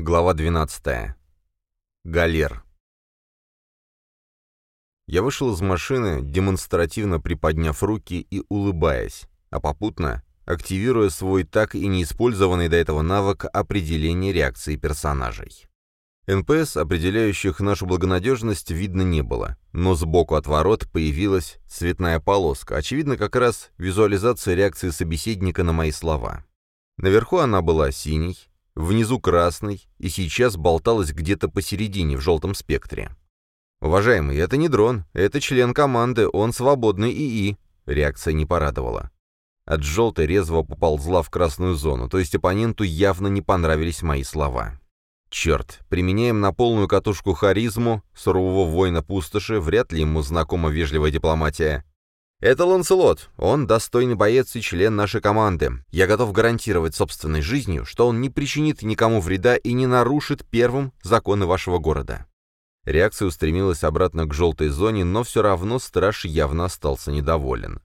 Глава 12. Галер. Я вышел из машины, демонстративно приподняв руки и улыбаясь, а попутно активируя свой так и неиспользованный до этого навык определения реакции персонажей. НПС, определяющих нашу благонадежность, видно не было, но сбоку от ворот появилась цветная полоска, очевидно, как раз визуализация реакции собеседника на мои слова. Наверху она была синей, внизу красный, и сейчас болталась где-то посередине в желтом спектре. «Уважаемый, это не дрон, это член команды, он свободный ИИ», реакция не порадовала. От желтой резво поползла в красную зону, то есть оппоненту явно не понравились мои слова. Черт, применяем на полную катушку харизму, сурового воина пустоши, вряд ли ему знакома вежливая дипломатия. «Это Ланселот. Он достойный боец и член нашей команды. Я готов гарантировать собственной жизнью, что он не причинит никому вреда и не нарушит первым законы вашего города». Реакция устремилась обратно к желтой зоне, но все равно страж явно остался недоволен.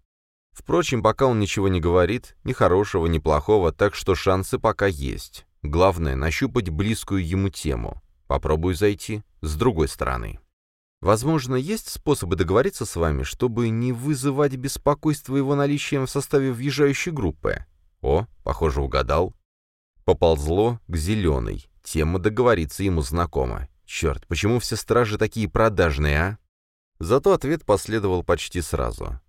Впрочем, пока он ничего не говорит, ни хорошего, ни плохого, так что шансы пока есть. Главное — нащупать близкую ему тему. Попробую зайти с другой стороны. Возможно, есть способы договориться с вами, чтобы не вызывать беспокойство его наличием в составе въезжающей группы? О, похоже, угадал. Поползло к зеленой. Тема договориться ему знакома. Черт, почему все стражи такие продажные, а? Зато ответ последовал почти сразу.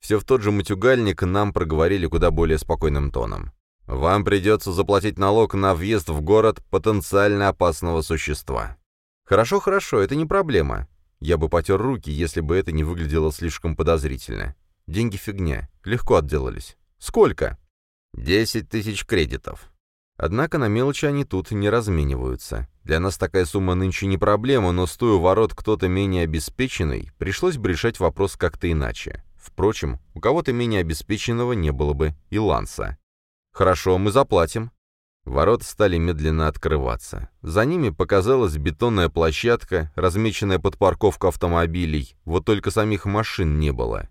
Все в тот же матюгальник нам проговорили куда более спокойным тоном. «Вам придется заплатить налог на въезд в город потенциально опасного существа». «Хорошо, хорошо, это не проблема. Я бы потер руки, если бы это не выглядело слишком подозрительно. Деньги фигня. Легко отделались. Сколько? Десять тысяч кредитов. Однако на мелочи они тут не размениваются. Для нас такая сумма нынче не проблема, но стоя у ворот кто-то менее обеспеченный, пришлось бы решать вопрос как-то иначе. Впрочем, у кого-то менее обеспеченного не было бы и ланса. «Хорошо, мы заплатим», Ворота стали медленно открываться. За ними показалась бетонная площадка, размеченная под парковку автомобилей, вот только самих машин не было.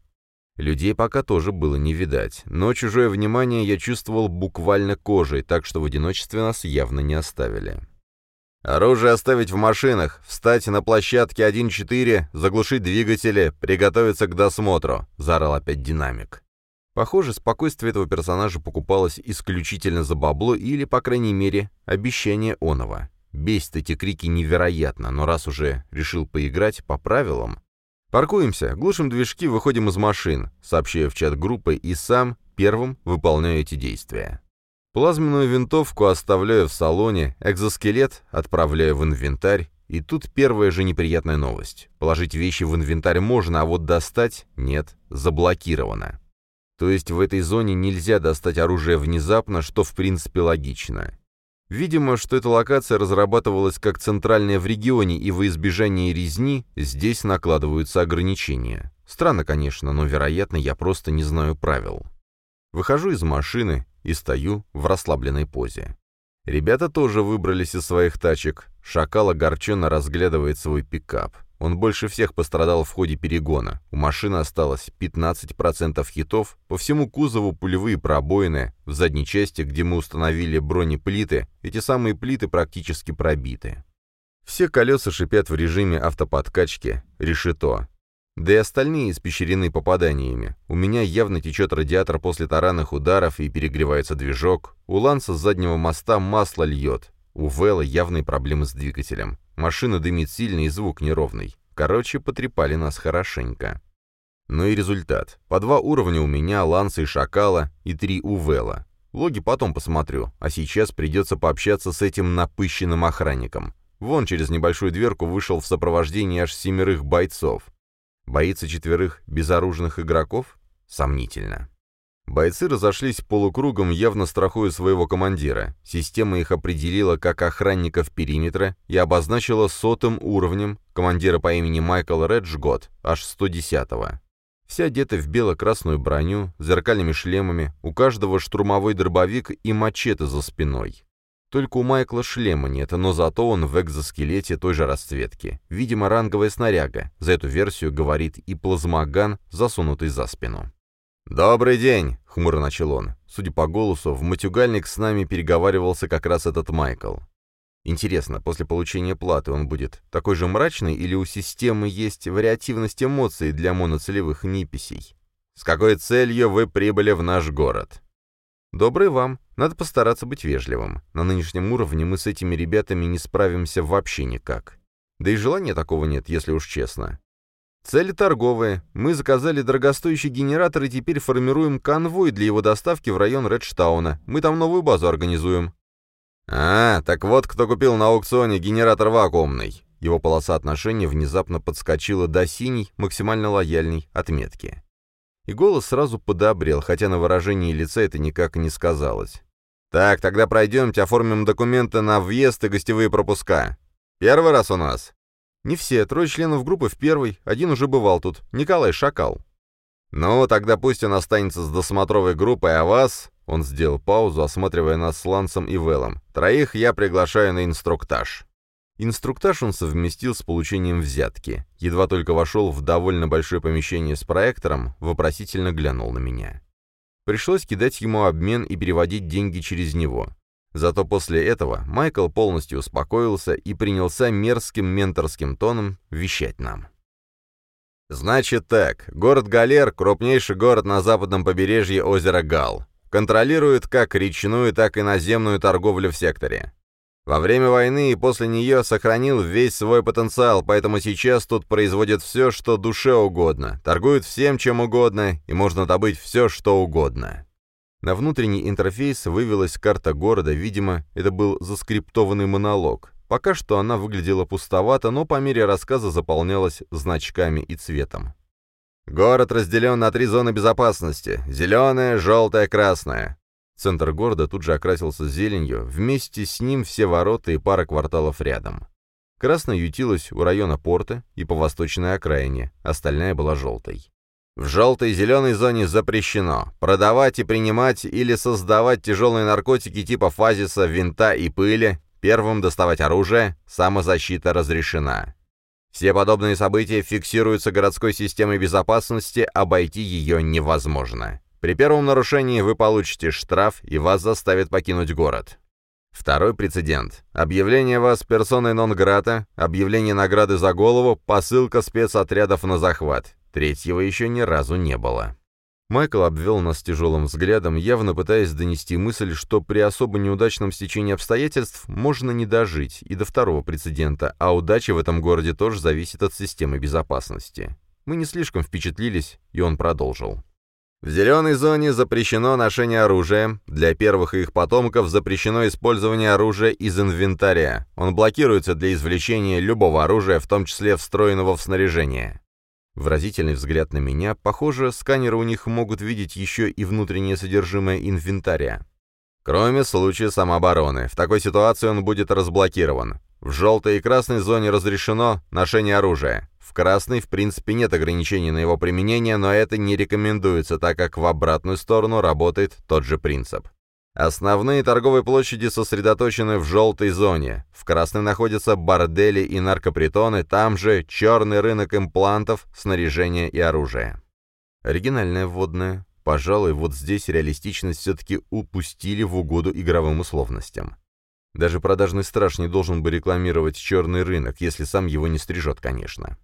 Людей пока тоже было не видать, но чужое внимание я чувствовал буквально кожей, так что в одиночестве нас явно не оставили. «Оружие оставить в машинах, встать на площадке 1-4, заглушить двигатели, приготовиться к досмотру», — заорал опять динамик. Похоже, спокойствие этого персонажа покупалось исключительно за бабло или, по крайней мере, обещание оного. Бесит эти крики невероятно, но раз уже решил поиграть по правилам... «Паркуемся, глушим движки, выходим из машин», сообщаю в чат группы и сам первым выполняю эти действия. Плазменную винтовку оставляю в салоне, экзоскелет отправляю в инвентарь, и тут первая же неприятная новость. Положить вещи в инвентарь можно, а вот достать — нет, заблокировано. То есть в этой зоне нельзя достать оружие внезапно, что в принципе логично. Видимо, что эта локация разрабатывалась как центральная в регионе, и во избежание резни здесь накладываются ограничения. Странно, конечно, но, вероятно, я просто не знаю правил. Выхожу из машины и стою в расслабленной позе. Ребята тоже выбрались из своих тачек. Шакал огорченно разглядывает свой пикап. Он больше всех пострадал в ходе перегона. У машины осталось 15% хитов, по всему кузову пулевые пробоины, в задней части, где мы установили бронеплиты, эти самые плиты практически пробиты. Все колеса шипят в режиме автоподкачки, решето. Да и остальные испещрены попаданиями. У меня явно течет радиатор после таранных ударов и перегревается движок. У Ланса с заднего моста масло льет. У Вэлла явные проблемы с двигателем. Машина дымит сильно и звук неровный. Короче, потрепали нас хорошенько. Ну и результат. По два уровня у меня, Ланса и Шакала, и три у Вэлла. Логи потом посмотрю, а сейчас придется пообщаться с этим напыщенным охранником. Вон через небольшую дверку вышел в сопровождении аж семерых бойцов. Боится четверых безоружных игроков? Сомнительно. Бойцы разошлись полукругом, явно страхуя своего командира. Система их определила как охранников периметра и обозначила сотым уровнем командира по имени Майкл Реджгот, аж 110-го. Все одеты в бело-красную броню, зеркальными шлемами, у каждого штурмовой дробовик и мачете за спиной. Только у Майкла шлема нет, но зато он в экзоскелете той же расцветки. Видимо, ранговая снаряга. За эту версию говорит и плазмоган, засунутый за спину. «Добрый день!» — хмуро начал он. Судя по голосу, в матюгальник с нами переговаривался как раз этот Майкл. Интересно, после получения платы он будет такой же мрачный или у системы есть вариативность эмоций для моноцелевых неписей? С какой целью вы прибыли в наш город? Добрый вам. Надо постараться быть вежливым. На нынешнем уровне мы с этими ребятами не справимся вообще никак. Да и желания такого нет, если уж честно. Цели торговые. Мы заказали дорогостоящий генератор и теперь формируем конвой для его доставки в район Редштауна. Мы там новую базу организуем. «А, так вот кто купил на аукционе генератор вакуумный». Его полоса отношения внезапно подскочила до синей, максимально лояльной отметки. И голос сразу подобрел, хотя на выражении лица это никак не сказалось. «Так, тогда пройдемте, оформим документы на въезд и гостевые пропуска. Первый раз у нас?» «Не все, трое членов группы в первый, один уже бывал тут, Николай Шакал». «Ну, тогда пусть он останется с досмотровой группой, а вас...» Он сделал паузу, осматривая нас с Лансом и Велом. «Троих я приглашаю на инструктаж». Инструктаж он совместил с получением взятки. Едва только вошел в довольно большое помещение с проектором, вопросительно глянул на меня. Пришлось кидать ему обмен и переводить деньги через него. Зато после этого Майкл полностью успокоился и принялся мерзким менторским тоном вещать нам. «Значит так, город Галер — крупнейший город на западном побережье озера Гал. Контролирует как речную, так и наземную торговлю в секторе. Во время войны и после нее сохранил весь свой потенциал, поэтому сейчас тут производят все, что душе угодно, торгуют всем, чем угодно, и можно добыть все, что угодно. На внутренний интерфейс вывелась карта города, видимо, это был заскриптованный монолог. Пока что она выглядела пустовато, но по мере рассказа заполнялась значками и цветом. Город разделен на три зоны безопасности — зеленая, желтая, красная. Центр города тут же окрасился зеленью, вместе с ним все ворота и пара кварталов рядом. Красная ютилась у района порта и по восточной окраине, остальная была желтой. В желтой и зеленой зоне запрещено продавать и принимать или создавать тяжелые наркотики типа фазиса, винта и пыли, первым доставать оружие, самозащита разрешена. Все подобные события фиксируются городской системой безопасности, обойти ее невозможно. При первом нарушении вы получите штраф и вас заставят покинуть город. Второй прецедент. Объявление вас персоной нон-грата, объявление награды за голову, посылка спецотрядов на захват. Третьего еще ни разу не было. Майкл обвел нас тяжелым взглядом, явно пытаясь донести мысль, что при особо неудачном стечении обстоятельств можно не дожить и до второго прецедента, а удача в этом городе тоже зависит от системы безопасности. Мы не слишком впечатлились, и он продолжил. В зеленой зоне запрещено ношение оружия. Для первых и их потомков запрещено использование оружия из инвентаря. Он блокируется для извлечения любого оружия, в том числе встроенного в снаряжение. Выразительный взгляд на меня. Похоже, сканеры у них могут видеть еще и внутреннее содержимое инвентаря. Кроме случая самообороны. В такой ситуации он будет разблокирован. В желтой и красной зоне разрешено ношение оружия. В красной, в принципе, нет ограничений на его применение, но это не рекомендуется, так как в обратную сторону работает тот же принцип. Основные торговые площади сосредоточены в желтой зоне. В красной находятся бордели и наркопритоны, там же черный рынок имплантов, снаряжения и оружия. Оригинальная вводная. Пожалуй, вот здесь реалистичность все-таки упустили в угоду игровым условностям. Даже продажный страж не должен бы рекламировать черный рынок, если сам его не стрижет, конечно.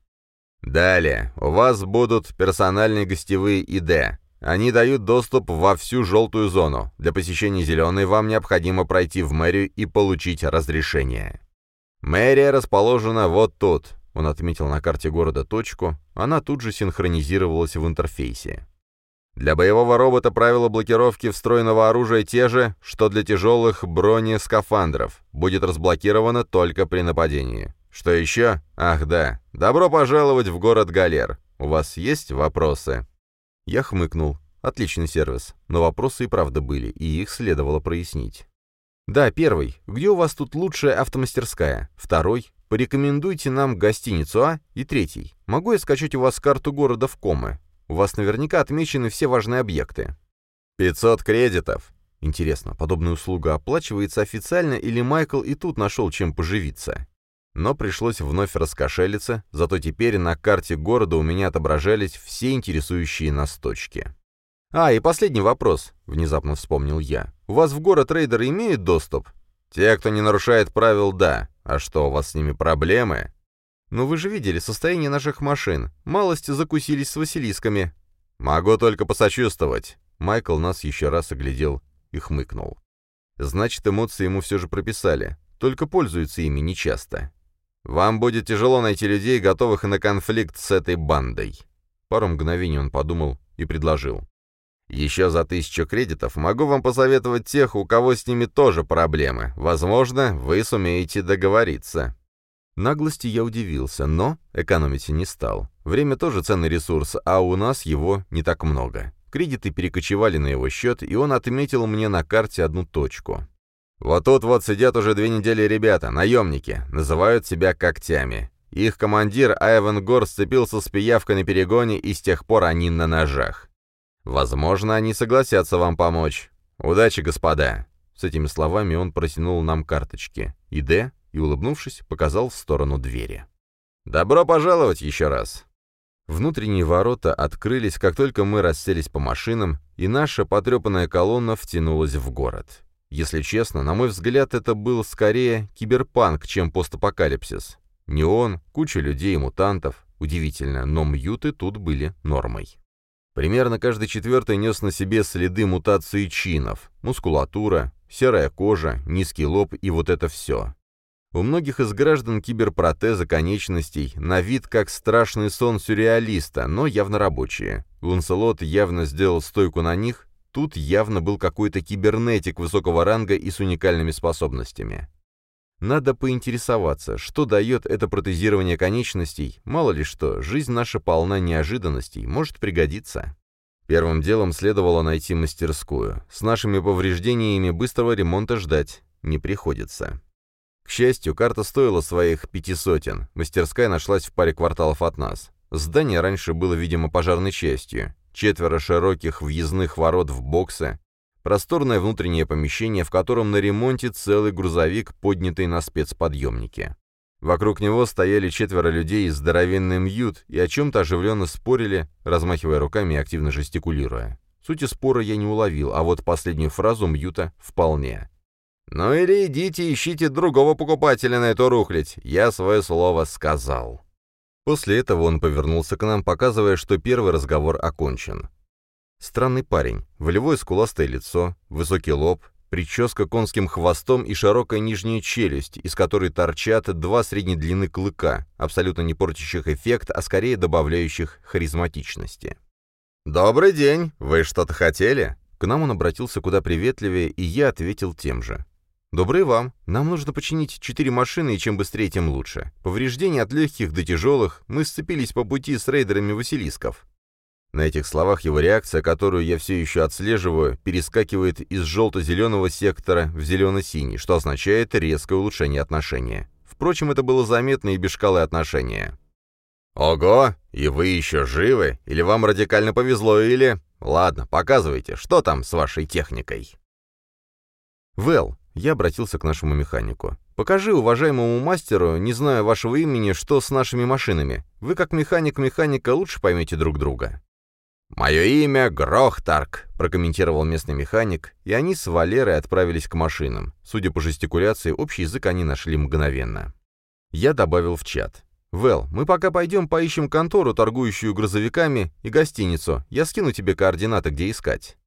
Далее, у вас будут персональные гостевые ИД. Они дают доступ во всю желтую зону. Для посещения зеленой вам необходимо пройти в мэрию и получить разрешение. Мэрия расположена вот тут. Он отметил на карте города точку. Она тут же синхронизировалась в интерфейсе. Для боевого робота правила блокировки встроенного оружия те же, что для тяжелых бронескафандров. Будет разблокировано только при нападении. Что еще? Ах да. Добро пожаловать в город Галер. У вас есть вопросы? Я хмыкнул. Отличный сервис. Но вопросы и правда были, и их следовало прояснить. Да, первый. Где у вас тут лучшая автомастерская? Второй. Порекомендуйте нам гостиницу А. И третий. Могу я скачать у вас карту города в комы? У вас наверняка отмечены все важные объекты. 500 кредитов. Интересно, подобная услуга оплачивается официально или Майкл и тут нашел чем поживиться? Но пришлось вновь раскошелиться, зато теперь на карте города у меня отображались все интересующие нас точки. «А, и последний вопрос», — внезапно вспомнил я. «У вас в город рейдеры имеют доступ?» Те, кто не нарушает правил, да. А что, у вас с ними проблемы? Ну вы же видели состояние наших машин. Малости закусились с Василисками. Могу только посочувствовать. Майкл нас еще раз оглядел и хмыкнул. Значит, эмоции ему все же прописали, только пользуются ими нечасто. Вам будет тяжело найти людей, готовых на конфликт с этой бандой. Пару мгновений он подумал и предложил. Еще за тысячу кредитов могу вам посоветовать тех, у кого с ними тоже проблемы. Возможно, вы сумеете договориться. Наглости я удивился, но экономить не стал. Время тоже ценный ресурс, а у нас его не так много. Кредиты перекочевали на его счет, и он отметил мне на карте одну точку. «Вот тут вот сидят уже две недели ребята, наемники, называют себя когтями. Их командир Айвен Гор сцепился с пиявкой на перегоне, и с тех пор они на ножах. Возможно, они согласятся вам помочь. Удачи, господа!» С этими словами он протянул нам карточки. И Д, и, улыбнувшись, показал в сторону двери. «Добро пожаловать еще раз!» Внутренние ворота открылись, как только мы расселись по машинам, и наша потрепанная колонна втянулась в город. Если честно, на мой взгляд, это был скорее киберпанк, чем постапокалипсис. Неон, куча людей и мутантов. Удивительно, но мьюты тут были нормой. Примерно каждый четвертый нес на себе следы мутации чинов. Мускулатура, серая кожа, низкий лоб и вот это все. У многих из граждан киберпротезы конечностей на вид как страшный сон сюрреалиста, но явно рабочие. Ланселот явно сделал стойку на них, тут явно был какой-то кибернетик высокого ранга и с уникальными способностями. Надо поинтересоваться, что дает это протезирование конечностей, мало ли что, жизнь наша полна неожиданностей, может пригодиться. Первым делом следовало найти мастерскую. С нашими повреждениями быстрого ремонта ждать не приходится. К счастью, карта стоила своих пяти сотен. Мастерская нашлась в паре кварталов от нас. Здание раньше было, видимо, пожарной частью. Четверо широких въездных ворот в боксы, просторное внутреннее помещение, в котором на ремонте целый грузовик, поднятый на спецподъемнике. Вокруг него стояли четверо людей из здоровенным мьют и о чем-то оживленно спорили, размахивая руками и активно жестикулируя. Сути спора я не уловил, а вот последнюю фразу Мьюта вполне. «Ну или идите ищите другого покупателя на эту рухлядь, я свое слово сказал». После этого он повернулся к нам, показывая, что первый разговор окончен. Странный парень, волевое скуластое лицо, высокий лоб, прическа конским хвостом и широкая нижняя челюсть, из которой торчат два средней длины клыка, абсолютно не портящих эффект, а скорее добавляющих харизматичности. «Добрый день! Вы что-то хотели?» К нам он обратился куда приветливее, и я ответил тем же. «Добрый вам. Нам нужно починить четыре машины, и чем быстрее, тем лучше. Повреждения от легких до тяжелых. Мы сцепились по пути с рейдерами Василисков». На этих словах его реакция, которую я все еще отслеживаю, перескакивает из желто-зеленого сектора в зелено-синий, что означает резкое улучшение отношения. Впрочем, это было заметно и без шкалы отношения. «Ого! И вы еще живы? Или вам радикально повезло, или...» «Ладно, показывайте, что там с вашей техникой?» «Вэл, я обратился к нашему механику. «Покажи уважаемому мастеру, не знаю вашего имени, что с нашими машинами. Вы как механик механика лучше поймете друг друга». «Мое имя Грохтарк», — прокомментировал местный механик, и они с Валерой отправились к машинам. Судя по жестикуляции, общий язык они нашли мгновенно. Я добавил в чат. «Вэл, мы пока пойдем поищем контору, торгующую грузовиками, и гостиницу. Я скину тебе координаты, где искать».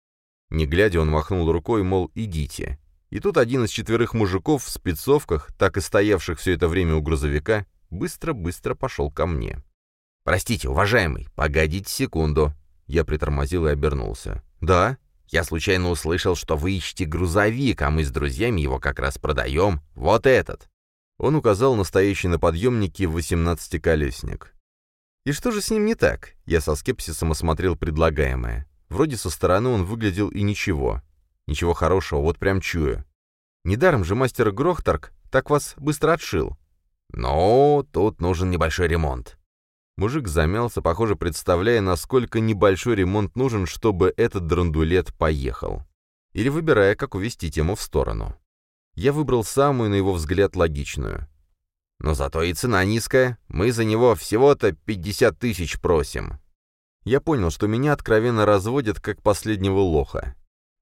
Не глядя, он махнул рукой, мол, идите. И тут один из четверых мужиков в спецовках, так и стоявших все это время у грузовика, быстро-быстро пошел ко мне. «Простите, уважаемый, погодите секунду». Я притормозил и обернулся. «Да?» «Я случайно услышал, что вы ищете грузовик, а мы с друзьями его как раз продаем. Вот этот». Он указал настоящий на подъемнике 18-колесник. «И что же с ним не так?» Я со скепсисом осмотрел предлагаемое. Вроде со стороны он выглядел и ничего. Ничего хорошего, вот прям чую. Недаром же мастер Грохтарк так вас быстро отшил. Но тут нужен небольшой ремонт. Мужик замялся, похоже, представляя, насколько небольшой ремонт нужен, чтобы этот драндулет поехал. Или выбирая, как увести тему в сторону. Я выбрал самую, на его взгляд, логичную. Но зато и цена низкая. Мы за него всего-то 50 тысяч просим. Я понял, что меня откровенно разводят как последнего лоха.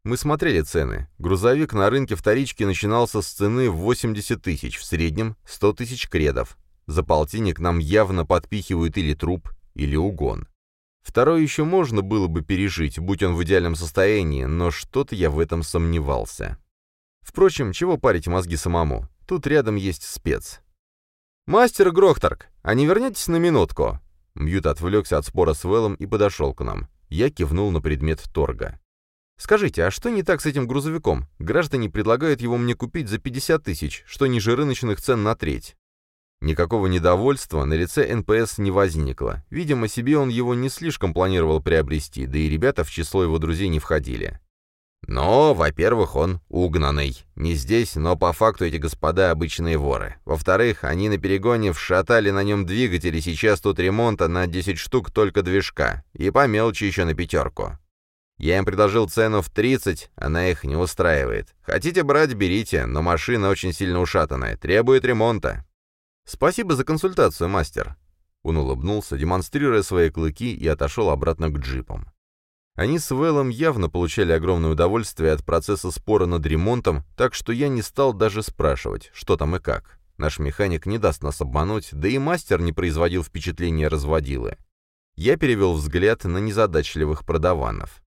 Мы смотрели цены. Грузовик на рынке вторички начинался с цены в 80 тысяч, в среднем 100 тысяч кредов. За полтинник нам явно подпихивают или труп, или угон. Второй еще можно было бы пережить, будь он в идеальном состоянии, но что-то я в этом сомневался. Впрочем, чего парить мозги самому? Тут рядом есть спец. «Мастер Грохторг, а не вернетесь на минутку?» Мьют отвлекся от спора с Вэллом и подошел к нам. Я кивнул на предмет торга. «Скажите, а что не так с этим грузовиком? Граждане предлагают его мне купить за 50 тысяч, что ниже рыночных цен на треть». Никакого недовольства на лице НПС не возникло. Видимо, себе он его не слишком планировал приобрести, да и ребята в число его друзей не входили. Но, во-первых, он угнанный. Не здесь, но по факту эти господа обычные воры. Во-вторых, они на перегоне вшатали на нем двигатель, и сейчас тут ремонта на 10 штук только движка. И по мелочи еще на пятерку. Я им предложил цену в 30, она их не устраивает. Хотите брать, берите, но машина очень сильно ушатанная, требует ремонта. Спасибо за консультацию, мастер. Он улыбнулся, демонстрируя свои клыки, и отошел обратно к джипам. Они с Вэллом явно получали огромное удовольствие от процесса спора над ремонтом, так что я не стал даже спрашивать, что там и как. Наш механик не даст нас обмануть, да и мастер не производил впечатления разводилы. Я перевел взгляд на незадачливых продаванов.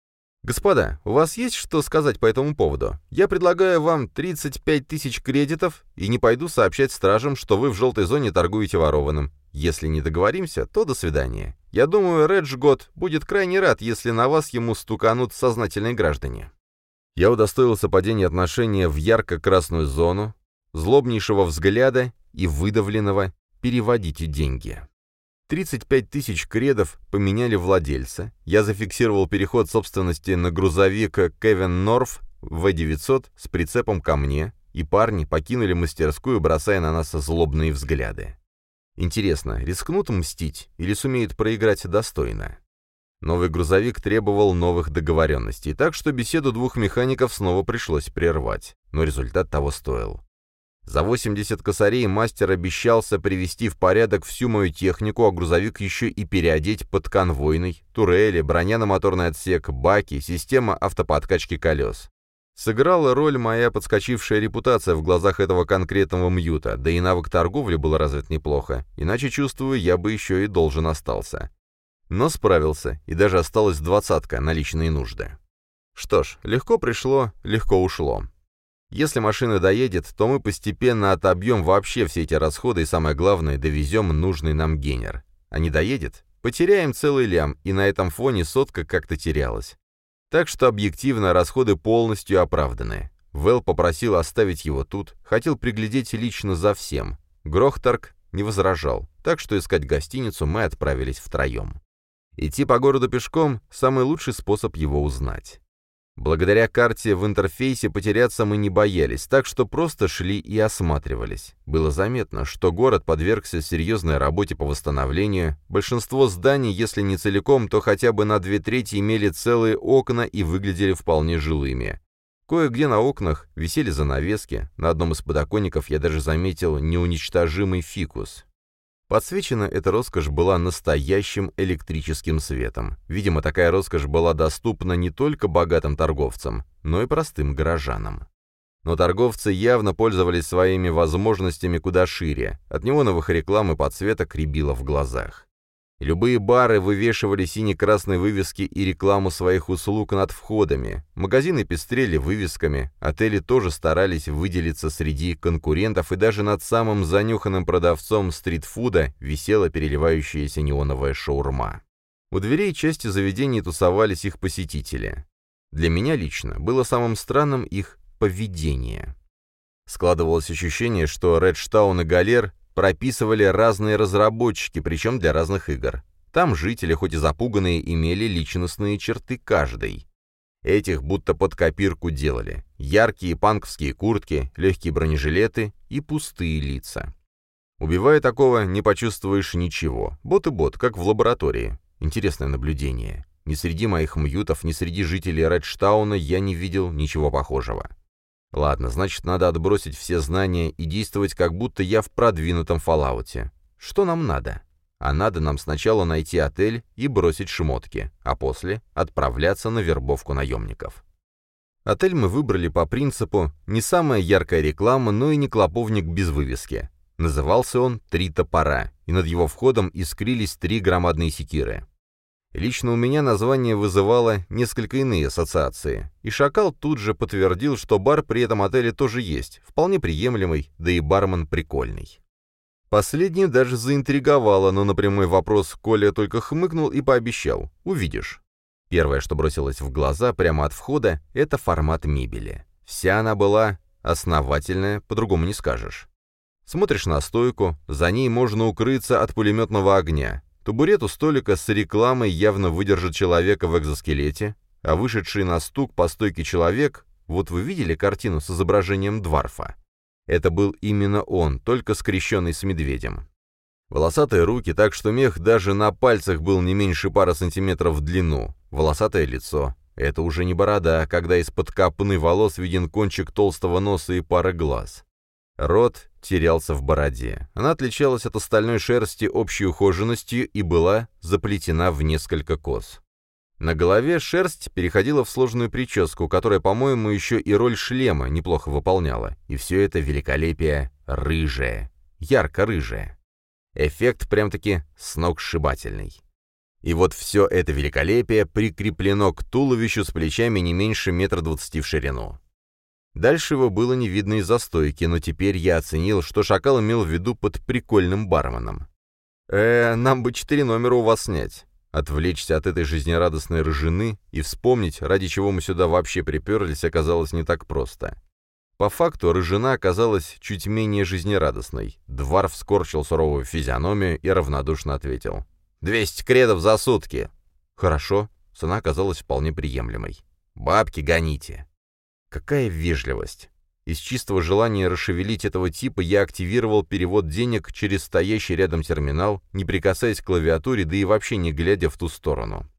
«Господа, у вас есть что сказать по этому поводу? Я предлагаю вам 35 тысяч кредитов и не пойду сообщать стражам, что вы в желтой зоне торгуете ворованным. Если не договоримся, то до свидания. Я думаю, Редж Год будет крайне рад, если на вас ему стуканут сознательные граждане». Я удостоился падения отношения в ярко-красную зону, злобнейшего взгляда и выдавленного «переводите деньги». 35 тысяч кредов поменяли владельца. Я зафиксировал переход собственности на грузовик Кевин Норф В-900 с прицепом ко мне, и парни покинули мастерскую, бросая на нас злобные взгляды. Интересно, рискнут мстить или сумеют проиграть достойно? Новый грузовик требовал новых договоренностей, так что беседу двух механиков снова пришлось прервать, но результат того стоил. За 80 косарей мастер обещался привести в порядок всю мою технику, а грузовик еще и переодеть под конвойный, турели, броня на моторный отсек, баки, система автоподкачки колес. Сыграла роль моя подскочившая репутация в глазах этого конкретного мьюта, да и навык торговли был развит неплохо, иначе, чувствую, я бы еще и должен остался. Но справился, и даже осталась двадцатка на личные нужды. Что ж, легко пришло, легко ушло. Если машина доедет, то мы постепенно отобьем вообще все эти расходы и, самое главное, довезем нужный нам генер. А не доедет? Потеряем целый лям, и на этом фоне сотка как-то терялась. Так что объективно расходы полностью оправданы. Вэл попросил оставить его тут, хотел приглядеть лично за всем. Грохтарк не возражал, так что искать гостиницу мы отправились втроем. Идти по городу пешком – самый лучший способ его узнать. Благодаря карте в интерфейсе потеряться мы не боялись, так что просто шли и осматривались. Было заметно, что город подвергся серьезной работе по восстановлению. Большинство зданий, если не целиком, то хотя бы на две трети имели целые окна и выглядели вполне жилыми. Кое-где на окнах висели занавески, на одном из подоконников я даже заметил неуничтожимый фикус. Подсвечена эта роскошь была настоящим электрическим светом. Видимо, такая роскошь была доступна не только богатым торговцам, но и простым горожанам. Но торговцы явно пользовались своими возможностями куда шире, от неоновых реклам и подсветок рябило в глазах. Любые бары вывешивали сине-красные вывески и рекламу своих услуг над входами, магазины пестрели вывесками, отели тоже старались выделиться среди конкурентов, и даже над самым занюханным продавцом стритфуда висела переливающаяся неоновая шаурма. У дверей части заведений тусовались их посетители. Для меня лично было самым странным их поведение. Складывалось ощущение, что Редштаун и Галер прописывали разные разработчики, причем для разных игр. Там жители, хоть и запуганные, имели личностные черты каждой. Этих будто под копирку делали. Яркие панковские куртки, легкие бронежилеты и пустые лица. Убивая такого, не почувствуешь ничего. Бот и бот, как в лаборатории. Интересное наблюдение. Ни среди моих мьютов, ни среди жителей Редштауна я не видел ничего похожего. Ладно, значит, надо отбросить все знания и действовать, как будто я в продвинутом фоллауте. Что нам надо? А надо нам сначала найти отель и бросить шмотки, а после отправляться на вербовку наемников. Отель мы выбрали по принципу не самая яркая реклама, но и не клоповник без вывески. Назывался он «Три топора», и над его входом искрились три громадные секиры. Лично у меня название вызывало несколько иные ассоциации, и Шакал тут же подтвердил, что бар при этом отеле тоже есть, вполне приемлемый, да и бармен прикольный. Последнее даже заинтриговало, но на прямой вопрос Коля только хмыкнул и пообещал «увидишь». Первое, что бросилось в глаза прямо от входа, это формат мебели. Вся она была основательная, по-другому не скажешь. Смотришь на стойку, за ней можно укрыться от пулеметного огня, Табурет у столика с рекламой явно выдержит человека в экзоскелете, а вышедший на стук по стойке человек, вот вы видели картину с изображением Дварфа? Это был именно он, только скрещенный с медведем. Волосатые руки, так что мех даже на пальцах был не меньше пары сантиметров в длину. Волосатое лицо. Это уже не борода, когда из-под копны волос виден кончик толстого носа и пара глаз. Рот терялся в бороде. Она отличалась от остальной шерсти общей ухоженностью и была заплетена в несколько кос. На голове шерсть переходила в сложную прическу, которая, по-моему, еще и роль шлема неплохо выполняла. И все это великолепие рыжее, ярко-рыжее. Эффект прям-таки сногсшибательный. И вот все это великолепие прикреплено к туловищу с плечами не меньше метра двадцати в ширину. Дальше его было не видно из-за стойки, но теперь я оценил, что шакал имел в виду под прикольным барменом. «Э, нам бы четыре номера у вас снять». Отвлечься от этой жизнерадостной рыжины и вспомнить, ради чего мы сюда вообще приперлись, оказалось не так просто. По факту рыжина оказалась чуть менее жизнерадостной. Дварф скорчил суровую физиономию и равнодушно ответил. «Двести кредов за сутки!» «Хорошо». Цена оказалась вполне приемлемой. «Бабки гоните!» Какая вежливость! Из чистого желания расшевелить этого типа я активировал перевод денег через стоящий рядом терминал, не прикасаясь к клавиатуре, да и вообще не глядя в ту сторону.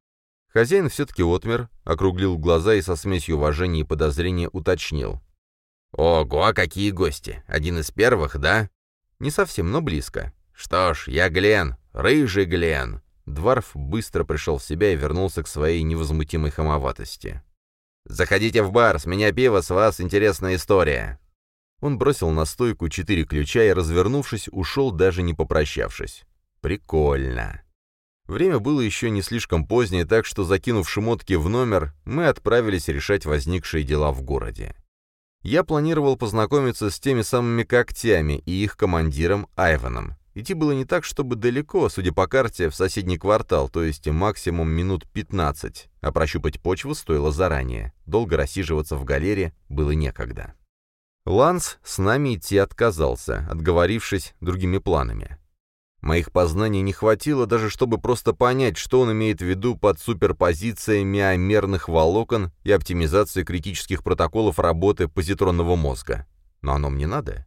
Хозяин все-таки отмер, округлил глаза и со смесью уважения и подозрения уточнил. «Ого, какие гости! Один из первых, да?» «Не совсем, но близко». «Что ж, я Глен, рыжий Глен». Дварф быстро пришел в себя и вернулся к своей невозмутимой хамоватости. «Заходите в бар, с меня пиво, с вас интересная история». Он бросил на стойку четыре ключа и, развернувшись, ушел, даже не попрощавшись. «Прикольно». Время было еще не слишком позднее, так что, закинув шмотки в номер, мы отправились решать возникшие дела в городе. Я планировал познакомиться с теми самыми когтями и их командиром Айваном, Идти было не так, чтобы далеко, судя по карте, в соседний квартал, то есть максимум минут 15, а прощупать почву стоило заранее. Долго рассиживаться в галере было некогда. Ланс с нами идти отказался, отговорившись другими планами. Моих познаний не хватило даже, чтобы просто понять, что он имеет в виду под суперпозицией миомерных волокон и оптимизацией критических протоколов работы позитронного мозга. Но оно мне надо.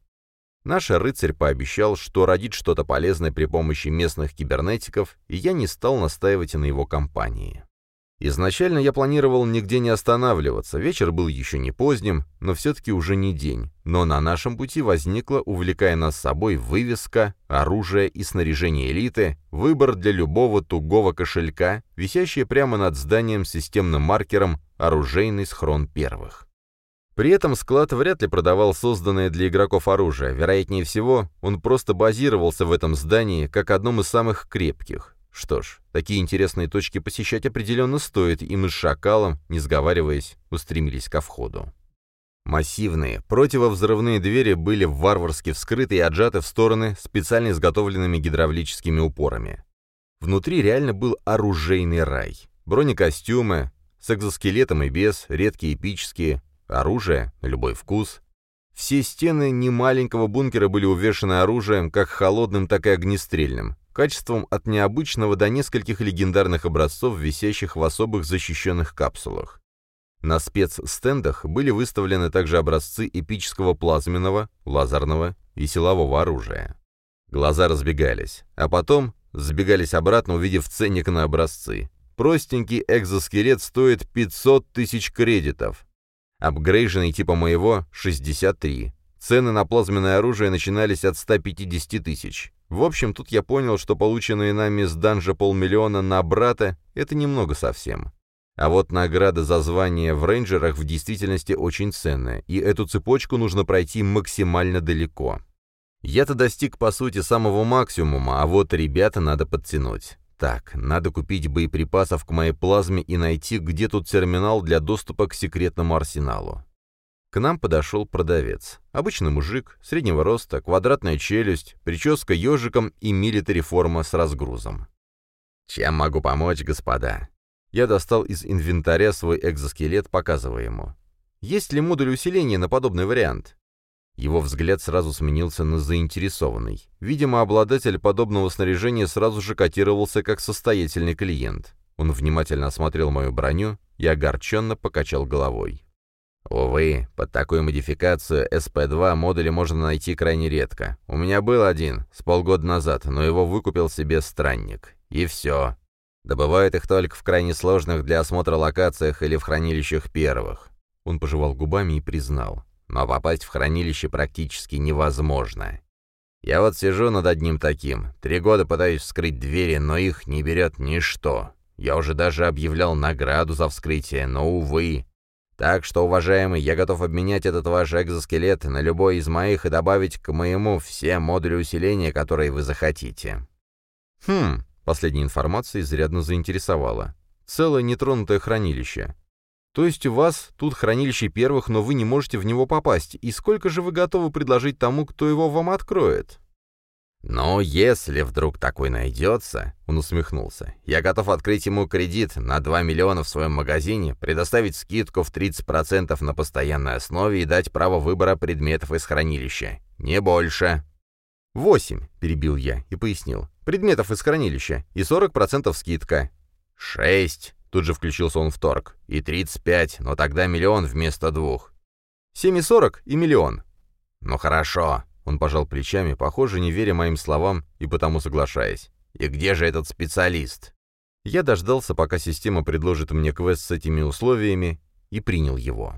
Наш рыцарь пообещал, что родит что-то полезное при помощи местных кибернетиков, и я не стал настаивать на его компании. Изначально я планировал нигде не останавливаться, вечер был еще не поздним, но все-таки уже не день. Но на нашем пути возникла, увлекая нас с собой, вывеска, оружие и снаряжение элиты, выбор для любого тугого кошелька, висящий прямо над зданием системным маркером «Оружейный схрон первых». При этом склад вряд ли продавал созданное для игроков оружие. Вероятнее всего, он просто базировался в этом здании как одном из самых крепких. Что ж, такие интересные точки посещать определенно стоит, и мы с Шакалом, не сговариваясь, устремились ко входу. Массивные, противовзрывные двери были варварски вскрыты и отжаты в стороны специально изготовленными гидравлическими упорами. Внутри реально был оружейный рай. Бронекостюмы, с экзоскелетом и без, редкие эпические, оружие, любой вкус. Все стены немаленького бункера были увешаны оружием, как холодным, так и огнестрельным, качеством от необычного до нескольких легендарных образцов, висящих в особых защищенных капсулах. На спецстендах были выставлены также образцы эпического плазменного, лазерного и силового оружия. Глаза разбегались, а потом сбегались обратно, увидев ценник на образцы. Простенький экзоскелет стоит 500 тысяч кредитов, Апгрейженный типа моего — 63. Цены на плазменное оружие начинались от 150 тысяч. В общем, тут я понял, что полученные нами с данжа полмиллиона на брата — это немного совсем. А вот награда за звание в рейнджерах в действительности очень ценная, и эту цепочку нужно пройти максимально далеко. Я-то достиг, по сути, самого максимума, а вот ребята надо подтянуть. Так, надо купить боеприпасов к моей плазме и найти, где тут терминал для доступа к секретному арсеналу. К нам подошел продавец. Обычный мужик, среднего роста, квадратная челюсть, прическа ежиком и милитари-форма с разгрузом. «Чем могу помочь, господа?» Я достал из инвентаря свой экзоскелет, показывая ему. «Есть ли модуль усиления на подобный вариант?» Его взгляд сразу сменился на заинтересованный. Видимо, обладатель подобного снаряжения сразу же котировался как состоятельный клиент. Он внимательно осмотрел мою броню и огорченно покачал головой. Увы, под такую модификацию SP2 модули можно найти крайне редко. У меня был один, с полгода назад, но его выкупил себе странник. И все. Добывают их только в крайне сложных для осмотра локациях или в хранилищах первых. Он пожевал губами и признал но попасть в хранилище практически невозможно. Я вот сижу над одним таким, три года пытаюсь вскрыть двери, но их не берет ничто. Я уже даже объявлял награду за вскрытие, но, увы. Так что, уважаемый, я готов обменять этот ваш экзоскелет на любой из моих и добавить к моему все модули усиления, которые вы захотите. Хм, последняя информация изрядно заинтересовала. Целое нетронутое хранилище. То есть у вас тут хранилище первых, но вы не можете в него попасть. И сколько же вы готовы предложить тому, кто его вам откроет?» «Но если вдруг такой найдется», — он усмехнулся, — «я готов открыть ему кредит на 2 миллиона в своем магазине, предоставить скидку в 30% на постоянной основе и дать право выбора предметов из хранилища. Не больше». «Восемь», — перебил я и пояснил, — «предметов из хранилища и 40% скидка». «Шесть», Тут же включился он в торг. «И 35, но тогда миллион вместо двух». «7,40 и миллион». «Ну хорошо», — он пожал плечами, похоже, не веря моим словам и потому соглашаясь. «И где же этот специалист?» Я дождался, пока система предложит мне квест с этими условиями, и принял его.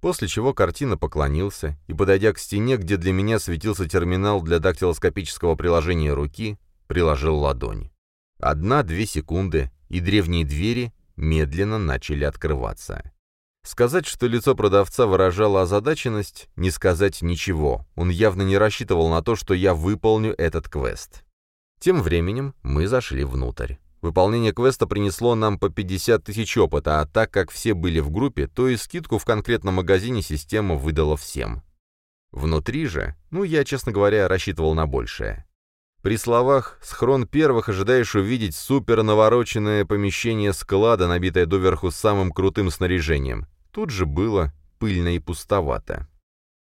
После чего картина поклонился и, подойдя к стене, где для меня светился терминал для дактилоскопического приложения руки, приложил ладонь. Одна-две секунды, и древние двери медленно начали открываться. Сказать, что лицо продавца выражало озадаченность, не сказать ничего. Он явно не рассчитывал на то, что я выполню этот квест. Тем временем мы зашли внутрь. Выполнение квеста принесло нам по 50 тысяч опыта, а так как все были в группе, то и скидку в конкретном магазине система выдала всем. Внутри же, ну, я, честно говоря, рассчитывал на большее. При словах «схрон первых» ожидаешь увидеть супер навороченное помещение склада, набитое доверху самым крутым снаряжением. Тут же было пыльно и пустовато.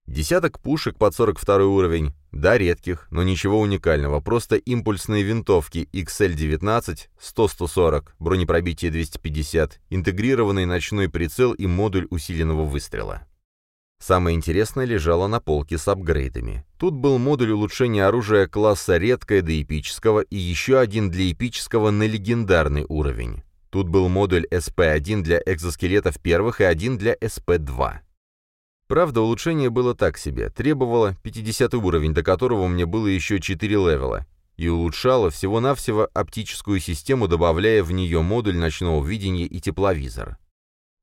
Десяток пушек под 42 уровень, да, редких, но ничего уникального, просто импульсные винтовки XL-19, 100-140, бронепробитие 250, интегрированный ночной прицел и модуль усиленного выстрела. Самое интересное лежало на полке с апгрейдами. Тут был модуль улучшения оружия класса редкое до эпического и еще один для эпического на легендарный уровень. Тут был модуль SP1 для экзоскелетов первых и один для SP2. Правда, улучшение было так себе, требовало 50 уровень, до которого мне было еще 4 левела, и улучшало всего-навсего оптическую систему, добавляя в нее модуль ночного видения и тепловизор.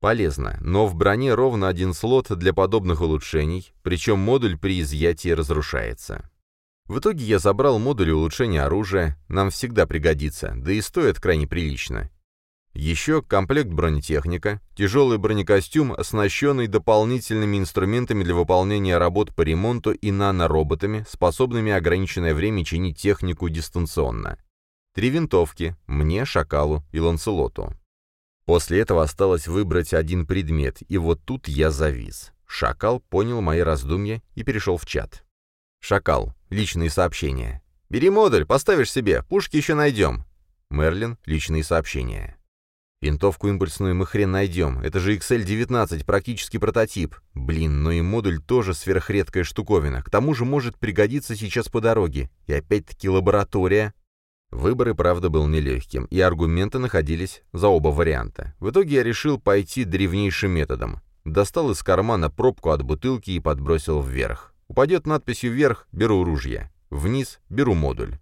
Полезно, но в броне ровно один слот для подобных улучшений, причем модуль при изъятии разрушается. В итоге я забрал модуль улучшения оружия, нам всегда пригодится, да и стоит крайне прилично. Еще комплект бронетехника, тяжелый бронекостюм, оснащенный дополнительными инструментами для выполнения работ по ремонту и нанороботами, способными ограниченное время чинить технику дистанционно. Три винтовки, мне, Шакалу и Ланселоту. После этого осталось выбрать один предмет, и вот тут я завис. Шакал понял мои раздумья и перешел в чат. Шакал. Личные сообщения. «Бери модуль, поставишь себе, пушки еще найдем». Мерлин. Личные сообщения. Винтовку импульсную мы хрен найдем. Это же XL-19, практически прототип. Блин, но и модуль тоже сверхредкая штуковина. К тому же может пригодиться сейчас по дороге. И опять-таки лаборатория. Выбор и правда был нелегким, и аргументы находились за оба варианта. В итоге я решил пойти древнейшим методом. Достал из кармана пробку от бутылки и подбросил вверх. Упадет надписью «вверх» — беру ружье. Вниз — беру модуль.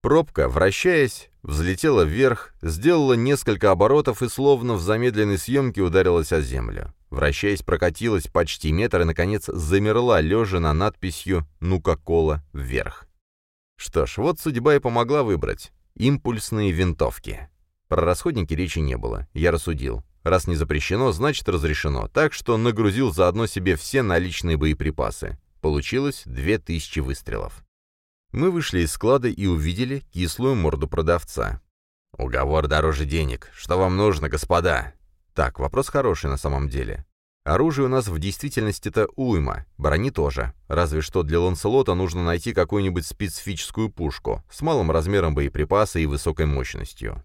Пробка, вращаясь, взлетела вверх, сделала несколько оборотов и словно в замедленной съемке ударилась о землю. Вращаясь, прокатилась почти метр и, наконец, замерла, лежа на надписью «Ну-ка-кола вверх». Что ж, вот судьба и помогла выбрать. Импульсные винтовки. Про расходники речи не было, я рассудил. Раз не запрещено, значит разрешено, так что нагрузил заодно себе все наличные боеприпасы. Получилось 2000 выстрелов. Мы вышли из склада и увидели кислую морду продавца. «Уговор дороже денег. Что вам нужно, господа?» Так, вопрос хороший на самом деле. Оружие у нас в действительности-то уйма, брони тоже. Разве что для Ланселота нужно найти какую-нибудь специфическую пушку с малым размером боеприпаса и высокой мощностью.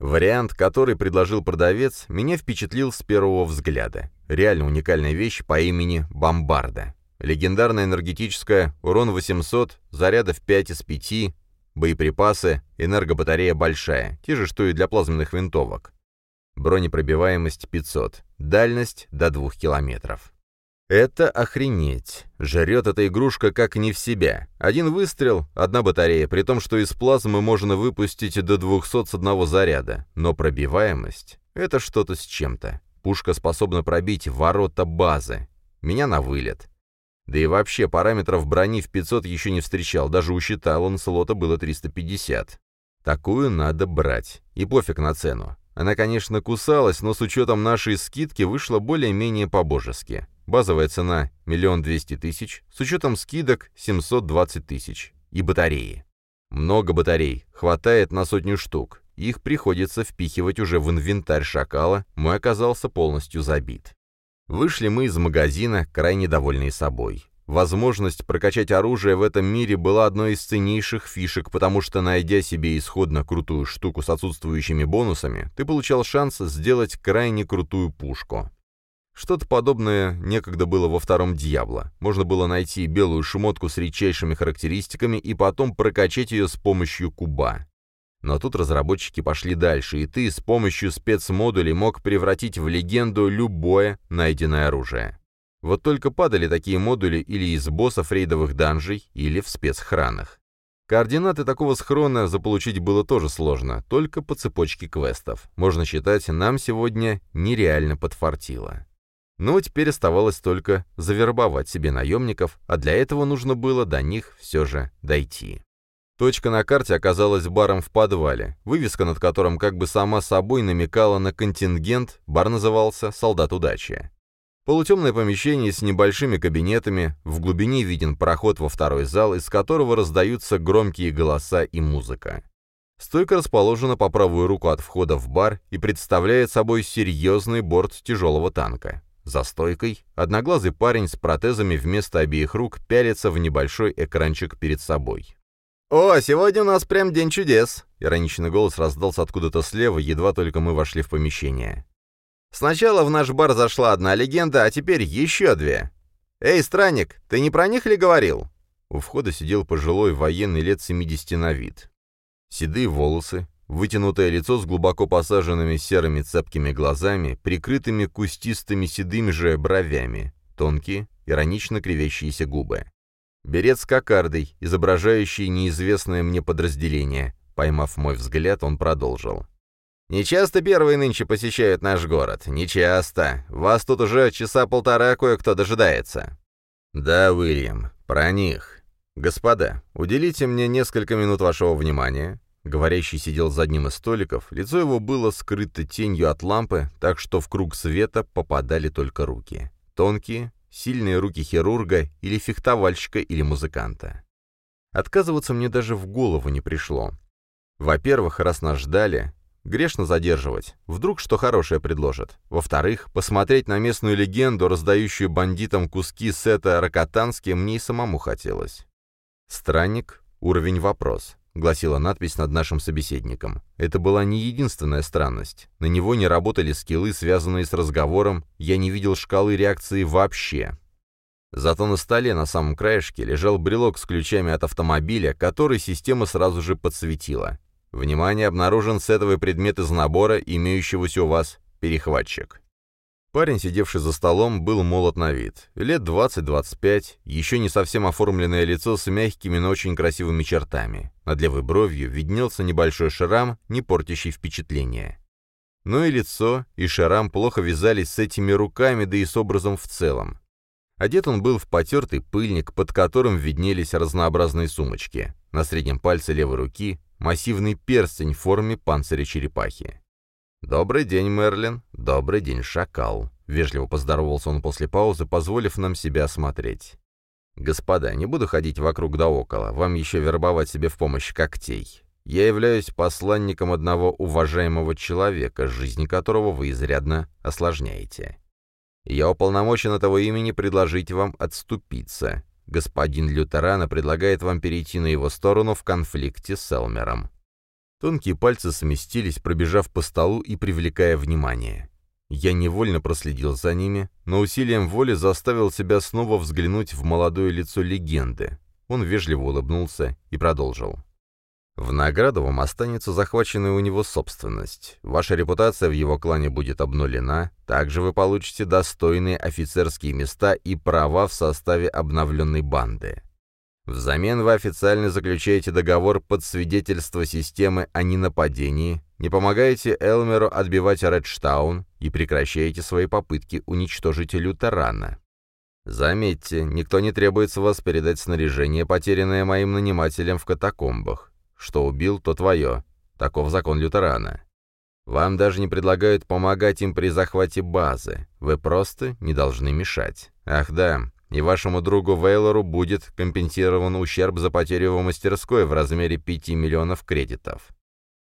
Вариант, который предложил продавец, меня впечатлил с первого взгляда. Реально уникальная вещь по имени Бомбарда. Легендарная энергетическая, урон 800, зарядов 5 из 5, боеприпасы, энергобатарея большая, те же, что и для плазменных винтовок. Бронепробиваемость 500, дальность до 2 километров. Это охренеть. Жрет эта игрушка как не в себя. Один выстрел, одна батарея, при том, что из плазмы можно выпустить до 200 с одного заряда. Но пробиваемость — это что-то с чем-то. Пушка способна пробить ворота базы. Меня на вылет. Да и вообще, параметров брони в 500 еще не встречал, даже у щита Ланселота было 350. Такую надо брать. И пофиг на цену. Она, конечно, кусалась, но с учетом нашей скидки вышла более-менее по-божески. Базовая цена – миллион двести тысяч, с учетом скидок – 720 тысяч. И батареи. Много батарей, хватает на сотню штук. Их приходится впихивать уже в инвентарь шакала, мой оказался полностью забит. Вышли мы из магазина, крайне довольные собой. Возможность прокачать оружие в этом мире была одной из ценнейших фишек, потому что, найдя себе исходно крутую штуку с отсутствующими бонусами, ты получал шанс сделать крайне крутую пушку. Что-то подобное некогда было во втором «Дьябло». Можно было найти белую шмотку с редчайшими характеристиками и потом прокачать ее с помощью куба. Но тут разработчики пошли дальше, и ты с помощью спецмодулей мог превратить в легенду любое найденное оружие. Вот только падали такие модули или из боссов рейдовых данжей, или в спецхранах. Координаты такого схрона заполучить было тоже сложно, только по цепочке квестов. Можно считать, нам сегодня нереально подфартило. Но теперь оставалось только завербовать себе наемников, а для этого нужно было до них все же дойти. Точка на карте оказалась баром в подвале, вывеска над которым как бы сама собой намекала на контингент, бар назывался «Солдат удачи». Полутемное помещение с небольшими кабинетами, в глубине виден проход во второй зал, из которого раздаются громкие голоса и музыка. Стойка расположена по правую руку от входа в бар и представляет собой серьезный борт тяжелого танка. За стойкой одноглазый парень с протезами вместо обеих рук пялится в небольшой экранчик перед собой. «О, сегодня у нас прям день чудес!» Ироничный голос раздался откуда-то слева, едва только мы вошли в помещение. «Сначала в наш бар зашла одна легенда, а теперь еще две. Эй, странник, ты не про них ли говорил?» У входа сидел пожилой военный лет 70 на вид. Седые волосы, вытянутое лицо с глубоко посаженными серыми цепкими глазами, прикрытыми кустистыми седыми же бровями, тонкие, иронично кривящиеся губы. Берет с кокардой, изображающий неизвестное мне подразделение. Поймав мой взгляд, он продолжил. «Нечасто первые нынче посещают наш город. Нечасто. Вас тут уже часа полтора кое-кто дожидается». «Да, Уильям, про них. Господа, уделите мне несколько минут вашего внимания». Говорящий сидел за одним из столиков, лицо его было скрыто тенью от лампы, так что в круг света попадали только руки. Тонкие, сильные руки хирурга или фехтовальщика или музыканта. Отказываться мне даже в голову не пришло. Во-первых, раз нас ждали, грешно задерживать, вдруг что хорошее предложат. Во-вторых, посмотреть на местную легенду, раздающую бандитам куски сета Рокотански, мне и самому хотелось. Странник, уровень вопрос. — гласила надпись над нашим собеседником. Это была не единственная странность. На него не работали скиллы, связанные с разговором, я не видел шкалы реакции вообще. Зато на столе на самом краешке лежал брелок с ключами от автомобиля, который система сразу же подсветила. Внимание, обнаружен сетовый предмет из набора, имеющегося у вас перехватчик. Парень, сидевший за столом, был молод на вид. Лет 20-25, еще не совсем оформленное лицо с мягкими, но очень красивыми чертами. Над левой бровью виднелся небольшой шрам, не портящий впечатление. Но и лицо, и шрам плохо вязались с этими руками, да и с образом в целом. Одет он был в потертый пыльник, под которым виднелись разнообразные сумочки. На среднем пальце левой руки массивный перстень в форме панциря черепахи. «Добрый день, Мерлин. Добрый день, шакал», — вежливо поздоровался он после паузы, позволив нам себя осмотреть. «Господа, не буду ходить вокруг да около, вам еще вербовать себе в помощь когтей. Я являюсь посланником одного уважаемого человека, жизнь которого вы изрядно осложняете. Я уполномочен этого имени предложить вам отступиться. Господин Лютерана предлагает вам перейти на его сторону в конфликте с Элмером. Тонкие пальцы сместились, пробежав по столу и привлекая внимание. Я невольно проследил за ними, но усилием воли заставил себя снова взглянуть в молодое лицо легенды. Он вежливо улыбнулся и продолжил. В награду вам останется захваченная у него собственность. Ваша репутация в его клане будет обнулена. Также вы получите достойные офицерские места и права в составе обновленной банды. Взамен вы официально заключаете договор под свидетельство системы о ненападении, не помогаете Элмеру отбивать Редштаун и прекращаете свои попытки уничтожить Лютерана. Заметьте, никто не требуется вас передать снаряжение, потерянное моим нанимателем в катакомбах. Что убил, то твое. Таков закон Лютерана. Вам даже не предлагают помогать им при захвате базы. Вы просто не должны мешать. Ах да, и вашему другу Вейлору будет компенсирован ущерб за потерю его мастерской в размере 5 миллионов кредитов.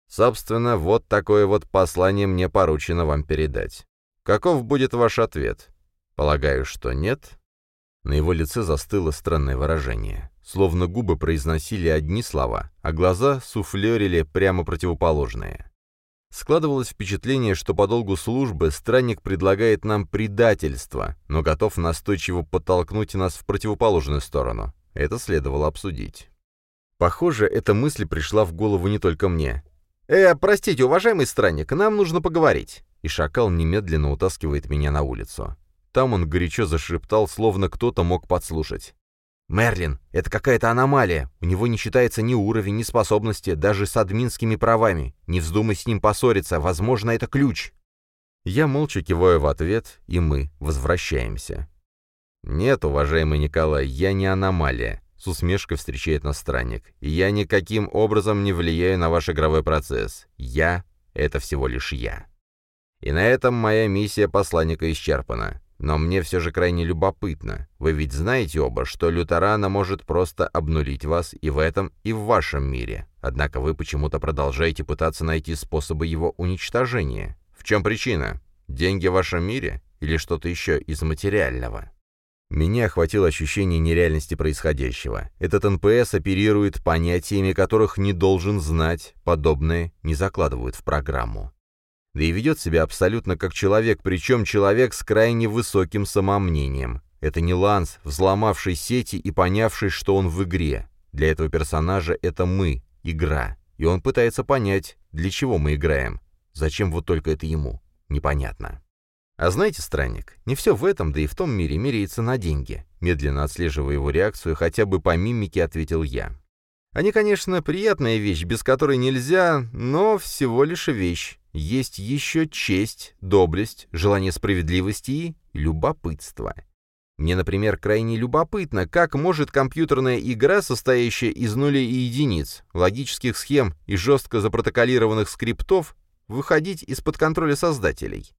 Собственно, вот такое вот послание мне поручено вам передать. Каков будет ваш ответ? Полагаю, что нет? На его лице застыло странное выражение. Словно губы произносили одни слова, а глаза суфлерили прямо противоположные. Складывалось впечатление, что по долгу службы странник предлагает нам предательство, но готов настойчиво подтолкнуть нас в противоположную сторону. Это следовало обсудить. Похоже, эта мысль пришла в голову не только мне. «Э, простите, уважаемый странник, нам нужно поговорить». И шакал немедленно утаскивает меня на улицу. Там он горячо зашептал, словно кто-то мог подслушать. «Мерлин, это какая-то аномалия. У него не считается ни уровень, ни способности, даже с админскими правами. Не вздумай с ним поссориться, возможно, это ключ». Я молча киваю в ответ, и мы возвращаемся. «Нет, уважаемый Николай, я не аномалия», — с усмешкой встречает нас странник. «Я никаким образом не влияю на ваш игровой процесс. Я — это всего лишь я». И на этом моя миссия посланника исчерпана. Но мне все же крайне любопытно. Вы ведь знаете оба, что Лютерана может просто обнулить вас и в этом, и в вашем мире. Однако вы почему-то продолжаете пытаться найти способы его уничтожения. В чем причина? Деньги в вашем мире? Или что-то еще из материального? Меня охватило ощущение нереальности происходящего. Этот НПС оперирует понятиями, которых не должен знать, подобное не закладывают в программу да и ведет себя абсолютно как человек, причем человек с крайне высоким самомнением. Это не Ланс, взломавший сети и понявший, что он в игре. Для этого персонажа это мы, игра. И он пытается понять, для чего мы играем. Зачем вот только это ему? Непонятно. А знаете, странник, не все в этом, да и в том мире меряется на деньги. Медленно отслеживая его реакцию, хотя бы по мимике ответил я. Они, конечно, приятная вещь, без которой нельзя, но всего лишь вещь. Есть еще честь, доблесть, желание справедливости и любопытство. Мне, например, крайне любопытно, как может компьютерная игра, состоящая из нулей и единиц, логических схем и жестко запротоколированных скриптов, выходить из-под контроля создателей.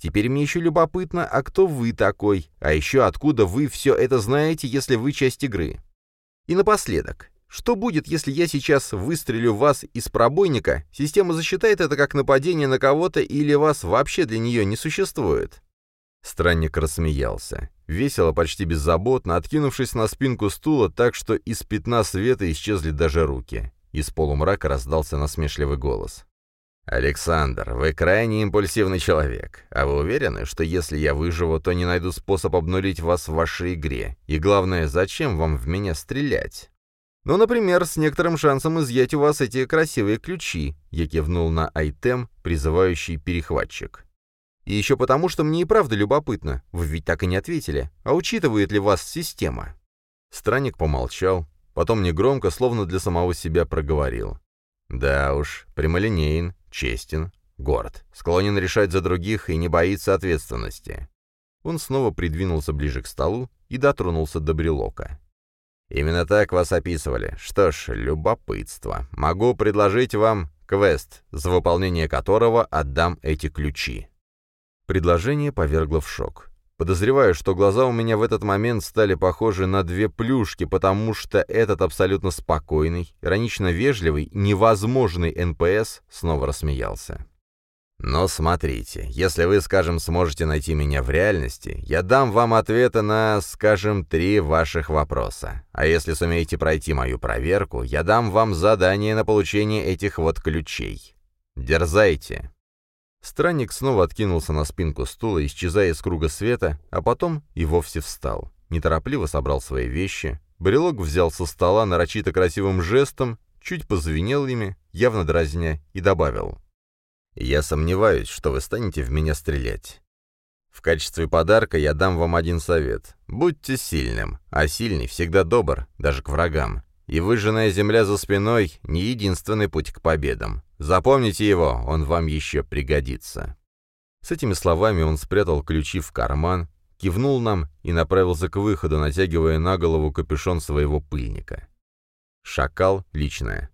Теперь мне еще любопытно, а кто вы такой, а еще откуда вы все это знаете, если вы часть игры. И напоследок, что будет, если я сейчас выстрелю в вас из пробойника? Система засчитает это как нападение на кого-то или вас вообще для нее не существует?» Странник рассмеялся. Весело, почти беззаботно, откинувшись на спинку стула так, что из пятна света исчезли даже руки. Из полумрака раздался насмешливый голос. «Александр, вы крайне импульсивный человек. А вы уверены, что если я выживу, то не найду способ обнулить вас в вашей игре? И главное, зачем вам в меня стрелять?» «Ну, например, с некоторым шансом изъять у вас эти красивые ключи», — я кивнул на айтем, призывающий перехватчик. И еще потому, что мне и правда любопытно. Вы ведь так и не ответили. А учитывает ли вас система?» Странник помолчал, потом негромко, словно для самого себя, проговорил. «Да уж, прямолинеен, честен, горд, склонен решать за других и не боится ответственности». Он снова придвинулся ближе к столу и дотронулся до брелока. «Именно так вас описывали. Что ж, любопытство. Могу предложить вам квест, за выполнение которого отдам эти ключи». Предложение повергло в шок. Подозреваю, что глаза у меня в этот момент стали похожи на две плюшки, потому что этот абсолютно спокойный, иронично вежливый, невозможный НПС снова рассмеялся. Но смотрите, если вы, скажем, сможете найти меня в реальности, я дам вам ответы на, скажем, три ваших вопроса. А если сумеете пройти мою проверку, я дам вам задание на получение этих вот ключей. Дерзайте. Странник снова откинулся на спинку стула, исчезая из круга света, а потом и вовсе встал. Неторопливо собрал свои вещи. Брелок взял со стола нарочито красивым жестом, чуть позвенел ими, явно дразня, и добавил — я сомневаюсь, что вы станете в меня стрелять. В качестве подарка я дам вам один совет. Будьте сильным, а сильный всегда добр, даже к врагам. И выжженная земля за спиной — не единственный путь к победам. Запомните его, он вам еще пригодится». С этими словами он спрятал ключи в карман, кивнул нам и направился к выходу, натягивая на голову капюшон своего пыльника. Шакал личное.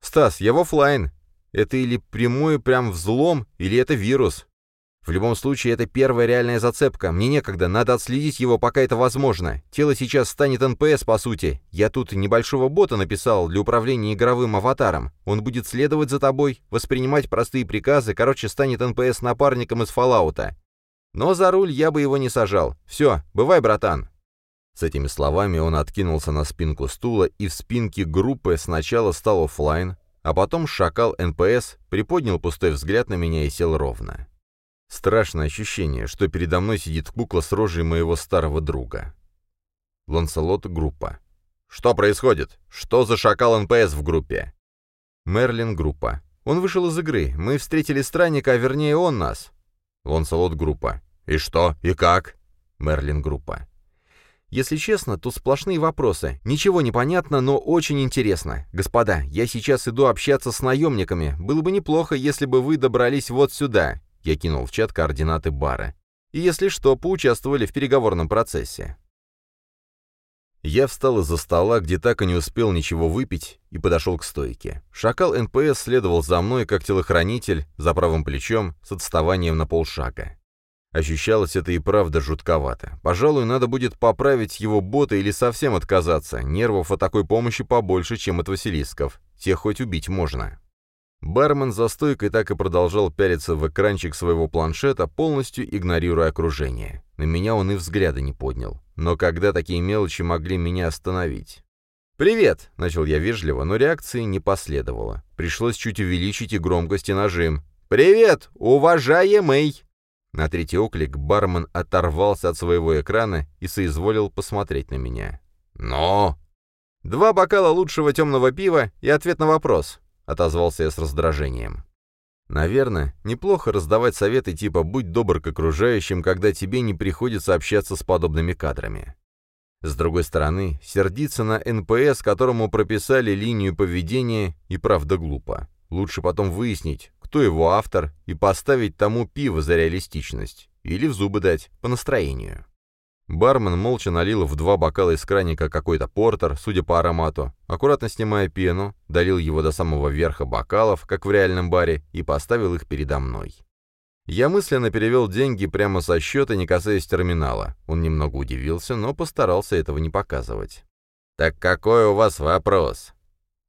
«Стас, я в оффлайн. Это или прямой прям взлом, или это вирус. В любом случае, это первая реальная зацепка. Мне некогда, надо отследить его, пока это возможно. Тело сейчас станет НПС, по сути. Я тут небольшого бота написал для управления игровым аватаром. Он будет следовать за тобой, воспринимать простые приказы, короче, станет НПС-напарником из Фоллаута. Но за руль я бы его не сажал. Все, бывай, братан. С этими словами он откинулся на спинку стула, и в спинке группы сначала стал офлайн, а потом шакал НПС приподнял пустой взгляд на меня и сел ровно. Страшное ощущение, что передо мной сидит кукла с рожей моего старого друга. Ланселот группа. «Что происходит? Что за шакал НПС в группе?» Мерлин группа. «Он вышел из игры. Мы встретили странника, а вернее он нас». Ланселот группа. «И что? И как?» Мерлин группа. Если честно, то сплошные вопросы. Ничего не понятно, но очень интересно. Господа, я сейчас иду общаться с наемниками. Было бы неплохо, если бы вы добрались вот сюда. Я кинул в чат координаты бара. И если что, поучаствовали в переговорном процессе. Я встал из-за стола, где так и не успел ничего выпить, и подошел к стойке. Шакал НПС следовал за мной как телохранитель, за правым плечом, с отставанием на полшага. Ощущалось это и правда жутковато. Пожалуй, надо будет поправить его бота или совсем отказаться. Нервов от такой помощи побольше, чем от Василисков. Тех хоть убить можно. Бармен за стойкой так и продолжал пялиться в экранчик своего планшета, полностью игнорируя окружение. На меня он и взгляда не поднял. Но когда такие мелочи могли меня остановить? «Привет!» — начал я вежливо, но реакции не последовало. Пришлось чуть увеличить и громкость и нажим. «Привет, уважаемый!» На третий оклик бармен оторвался от своего экрана и соизволил посмотреть на меня. «Но...» «Два бокала лучшего темного пива и ответ на вопрос», — отозвался я с раздражением. Наверное, неплохо раздавать советы типа «будь добр к окружающим», когда тебе не приходится общаться с подобными кадрами. С другой стороны, сердиться на НПС, которому прописали линию поведения, и правда глупо. Лучше потом выяснить, кто его автор, и поставить тому пиво за реалистичность. Или в зубы дать, по настроению. Бармен молча налил в два бокала из краника какой-то портер, судя по аромату, аккуратно снимая пену, долил его до самого верха бокалов, как в реальном баре, и поставил их передо мной. Я мысленно перевел деньги прямо со счета, не касаясь терминала. Он немного удивился, но постарался этого не показывать. «Так какой у вас вопрос?»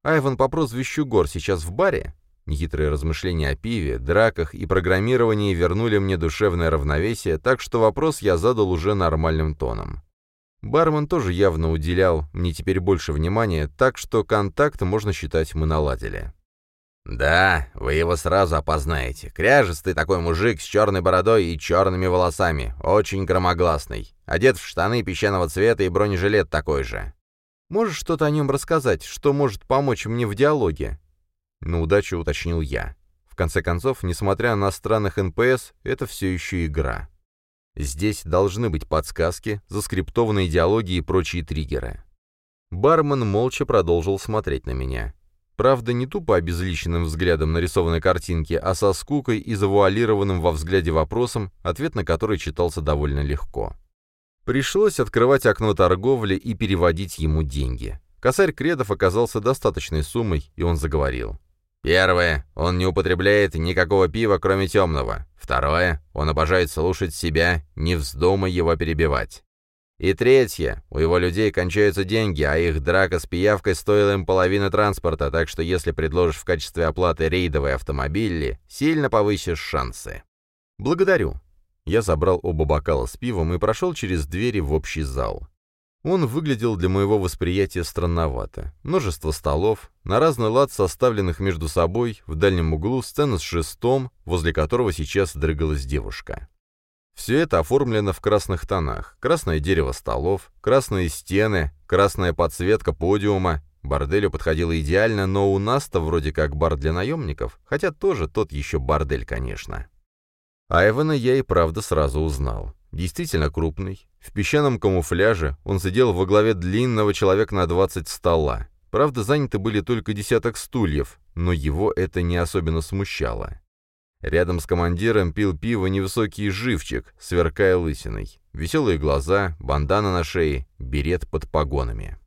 «Айван по прозвищу Гор сейчас в баре?» Нехитрые размышления о пиве, драках и программировании вернули мне душевное равновесие, так что вопрос я задал уже нормальным тоном. Бармен тоже явно уделял мне теперь больше внимания, так что контакт, можно считать, мы наладили. «Да, вы его сразу опознаете. Кряжестый такой мужик с черной бородой и черными волосами, очень громогласный, одет в штаны песчаного цвета и бронежилет такой же». «Можешь что-то о нем рассказать, что может помочь мне в диалоге?» На удачу уточнил я. В конце концов, несмотря на странных НПС, это все еще игра. Здесь должны быть подсказки, заскриптованные идеологии и прочие триггеры. Бармен молча продолжил смотреть на меня. Правда, не тупо обезличенным взглядом нарисованной картинки, а со скукой и завуалированным во взгляде вопросом, ответ на который читался довольно легко. Пришлось открывать окно торговли и переводить ему деньги. Косарь кредов оказался достаточной суммой, и он заговорил. Первое. Он не употребляет никакого пива, кроме темного. Второе. Он обожает слушать себя, не вздумай его перебивать. И третье. У его людей кончаются деньги, а их драка с пиявкой стоила им половины транспорта, так что если предложишь в качестве оплаты рейдовые автомобили, сильно повысишь шансы. Благодарю. Я забрал оба бокала с пивом и прошел через двери в общий зал. Он выглядел для моего восприятия странновато. Множество столов, на разный лад составленных между собой, в дальнем углу сцена с шестом, возле которого сейчас дрыгалась девушка. Все это оформлено в красных тонах. Красное дерево столов, красные стены, красная подсветка подиума. Борделю подходило идеально, но у нас-то вроде как бар для наемников, хотя тоже тот еще бордель, конечно. Айвана я и правда сразу узнал. Действительно крупный. В песчаном камуфляже он сидел во главе длинного человека на 20 стола. Правда, заняты были только десяток стульев, но его это не особенно смущало. Рядом с командиром пил пиво невысокий живчик, сверкая лысиной. Веселые глаза, бандана на шее, берет под погонами.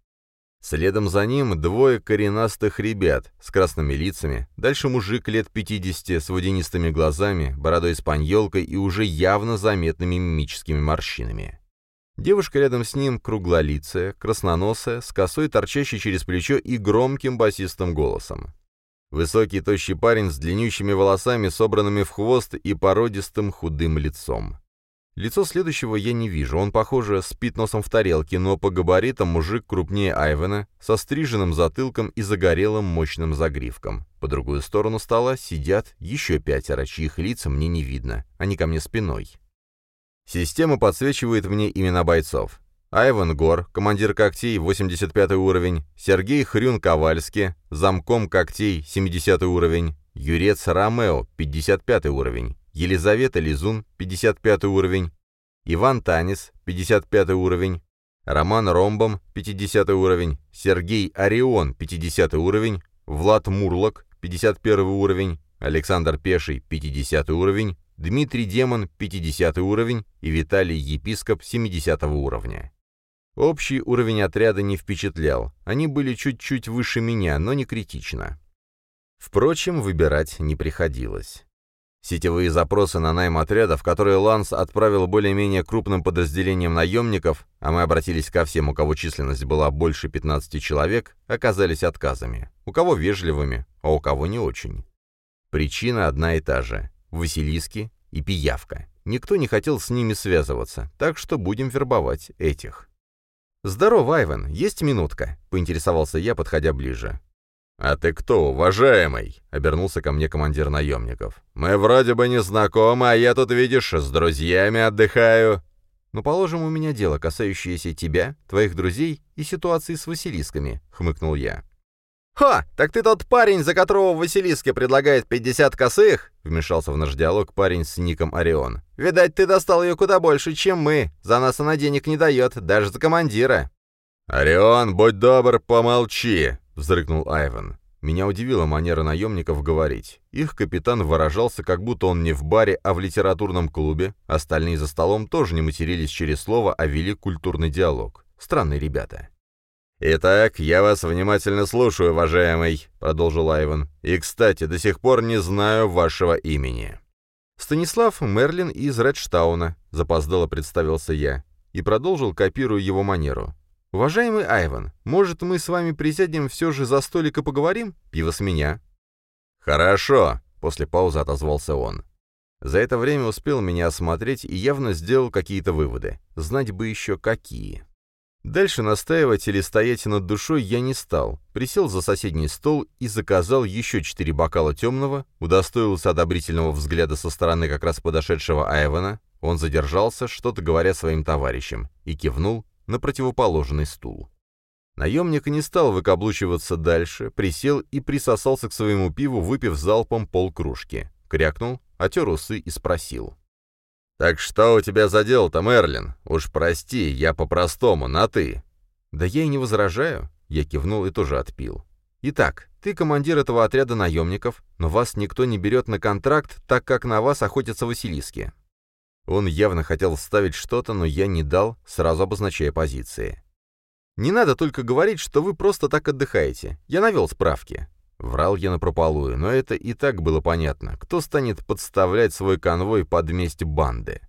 Следом за ним двое коренастых ребят с красными лицами, дальше мужик лет 50 с водянистыми глазами, бородой с паньолкой и уже явно заметными мимическими морщинами. Девушка рядом с ним круглолицая, красноносая, с косой, торчащей через плечо и громким басистым голосом. Высокий тощий парень с длиннющими волосами, собранными в хвост и породистым худым лицом. Лицо следующего я не вижу, он, похоже, спит носом в тарелке, но по габаритам мужик крупнее Айвена, со стриженным затылком и загорелым мощным загривком. По другую сторону стола сидят еще пятеро, чьих лиц мне не видно, они ко мне спиной. Система подсвечивает мне имена бойцов. Айван Гор, командир когтей, 85 уровень, Сергей Хрюн-Ковальски, замком когтей, 70 уровень, Юрец Ромео, 55 уровень, Елизавета Лизун, 55 уровень, Иван Танис, 55 уровень, Роман Ромбом, 50 уровень, Сергей Орион, 50 уровень, Влад Мурлок, 51 уровень, Александр Пеший, 50 уровень, Дмитрий Демон, 50 уровень и Виталий Епископ, 70 уровня. Общий уровень отряда не впечатлял, они были чуть-чуть выше меня, но не критично. Впрочем, выбирать не приходилось. Сетевые запросы на найм отрядов, которые Ланс отправил более-менее крупным подразделениям наемников, а мы обратились ко всем, у кого численность была больше 15 человек, оказались отказами. У кого вежливыми, а у кого не очень. Причина одна и та же – Василиски и Пиявка. Никто не хотел с ними связываться, так что будем вербовать этих. «Здорово, Айвен, есть минутка?» — поинтересовался я, подходя ближе. «А ты кто, уважаемый?» — обернулся ко мне командир наемников. «Мы вроде бы не знакомы, а я тут, видишь, с друзьями отдыхаю». «Ну, положим, у меня дело, касающееся тебя, твоих друзей и ситуации с Василисками», — хмыкнул я. «Ха, так ты тот парень, за которого Василиске предлагает 50 косых?» — вмешался в наш диалог парень с ником Орион. «Видать, ты достал ее куда больше, чем мы. За нас она денег не дает, даже за командира». «Орион, будь добр, помолчи!» — взрыкнул Айвен. Меня удивила манера наемников говорить. Их капитан выражался, как будто он не в баре, а в литературном клубе. Остальные за столом тоже не матерились через слово, а вели культурный диалог. Странные ребята. «Итак, я вас внимательно слушаю, уважаемый», — продолжил Айван. «И, кстати, до сих пор не знаю вашего имени». «Станислав Мерлин из Редштауна», — запоздало представился я, и продолжил, копируя его манеру. «Уважаемый Айван, может, мы с вами присядем все же за столик и поговорим? Пиво с меня». «Хорошо», — после паузы отозвался он. За это время успел меня осмотреть и явно сделал какие-то выводы. Знать бы еще какие. Дальше настаивать или стоять над душой я не стал. Присел за соседний стол и заказал еще четыре бокала темного, удостоился одобрительного взгляда со стороны как раз подошедшего Айвана, он задержался, что-то говоря своим товарищам, и кивнул на противоположный стул. Наемник не стал выкаблучиваться дальше, присел и присосался к своему пиву, выпив залпом полкружки. Крякнул, отер усы и спросил. «Так что у тебя за дело-то, Мерлин? Уж прости, я по-простому, на «ты». «Да я и не возражаю», — я кивнул и тоже отпил. «Итак, ты командир этого отряда наемников, но вас никто не берет на контракт, так как на вас охотятся Василиски». Он явно хотел вставить что-то, но я не дал, сразу обозначая позиции. «Не надо только говорить, что вы просто так отдыхаете. Я навел справки». Врал я напропалую, но это и так было понятно. Кто станет подставлять свой конвой под месть банды?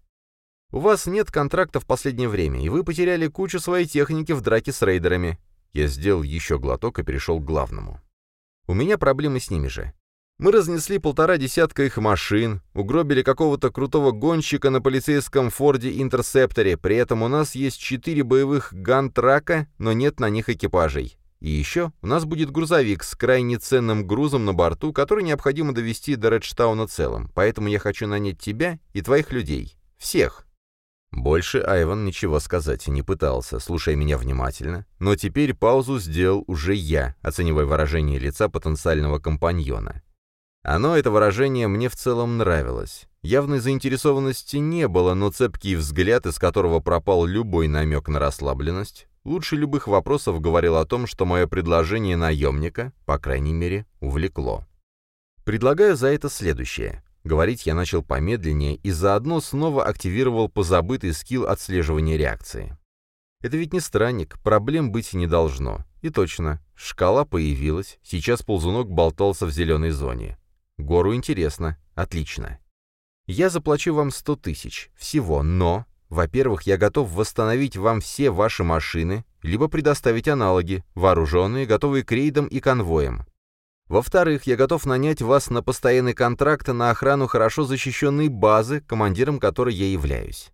У вас нет контракта в последнее время, и вы потеряли кучу своей техники в драке с рейдерами. Я сделал еще глоток и перешел к главному. У меня проблемы с ними же. Мы разнесли полтора десятка их машин, угробили какого-то крутого гонщика на полицейском Форде Интерсепторе, при этом у нас есть четыре боевых гантрака, но нет на них экипажей. И еще у нас будет грузовик с крайне ценным грузом на борту, который необходимо довести до Редштауна целым, поэтому я хочу нанять тебя и твоих людей. Всех. Больше Айван ничего сказать не пытался, слушая меня внимательно, но теперь паузу сделал уже я, оценивая выражение лица потенциального компаньона. Оно, это выражение, мне в целом нравилось. Явной заинтересованности не было, но цепкий взгляд, из которого пропал любой намек на расслабленность, лучше любых вопросов говорил о том, что мое предложение наемника, по крайней мере, увлекло. Предлагаю за это следующее. Говорить я начал помедленнее и заодно снова активировал позабытый скилл отслеживания реакции. Это ведь не странник, проблем быть не должно. И точно, шкала появилась, сейчас ползунок болтался в зеленой зоне. Гору интересно. Отлично. Я заплачу вам сто тысяч. Всего. Но, во-первых, я готов восстановить вам все ваши машины, либо предоставить аналоги, вооруженные, готовые к рейдам и конвоям. Во-вторых, я готов нанять вас на постоянный контракт на охрану хорошо защищенной базы, командиром которой я являюсь.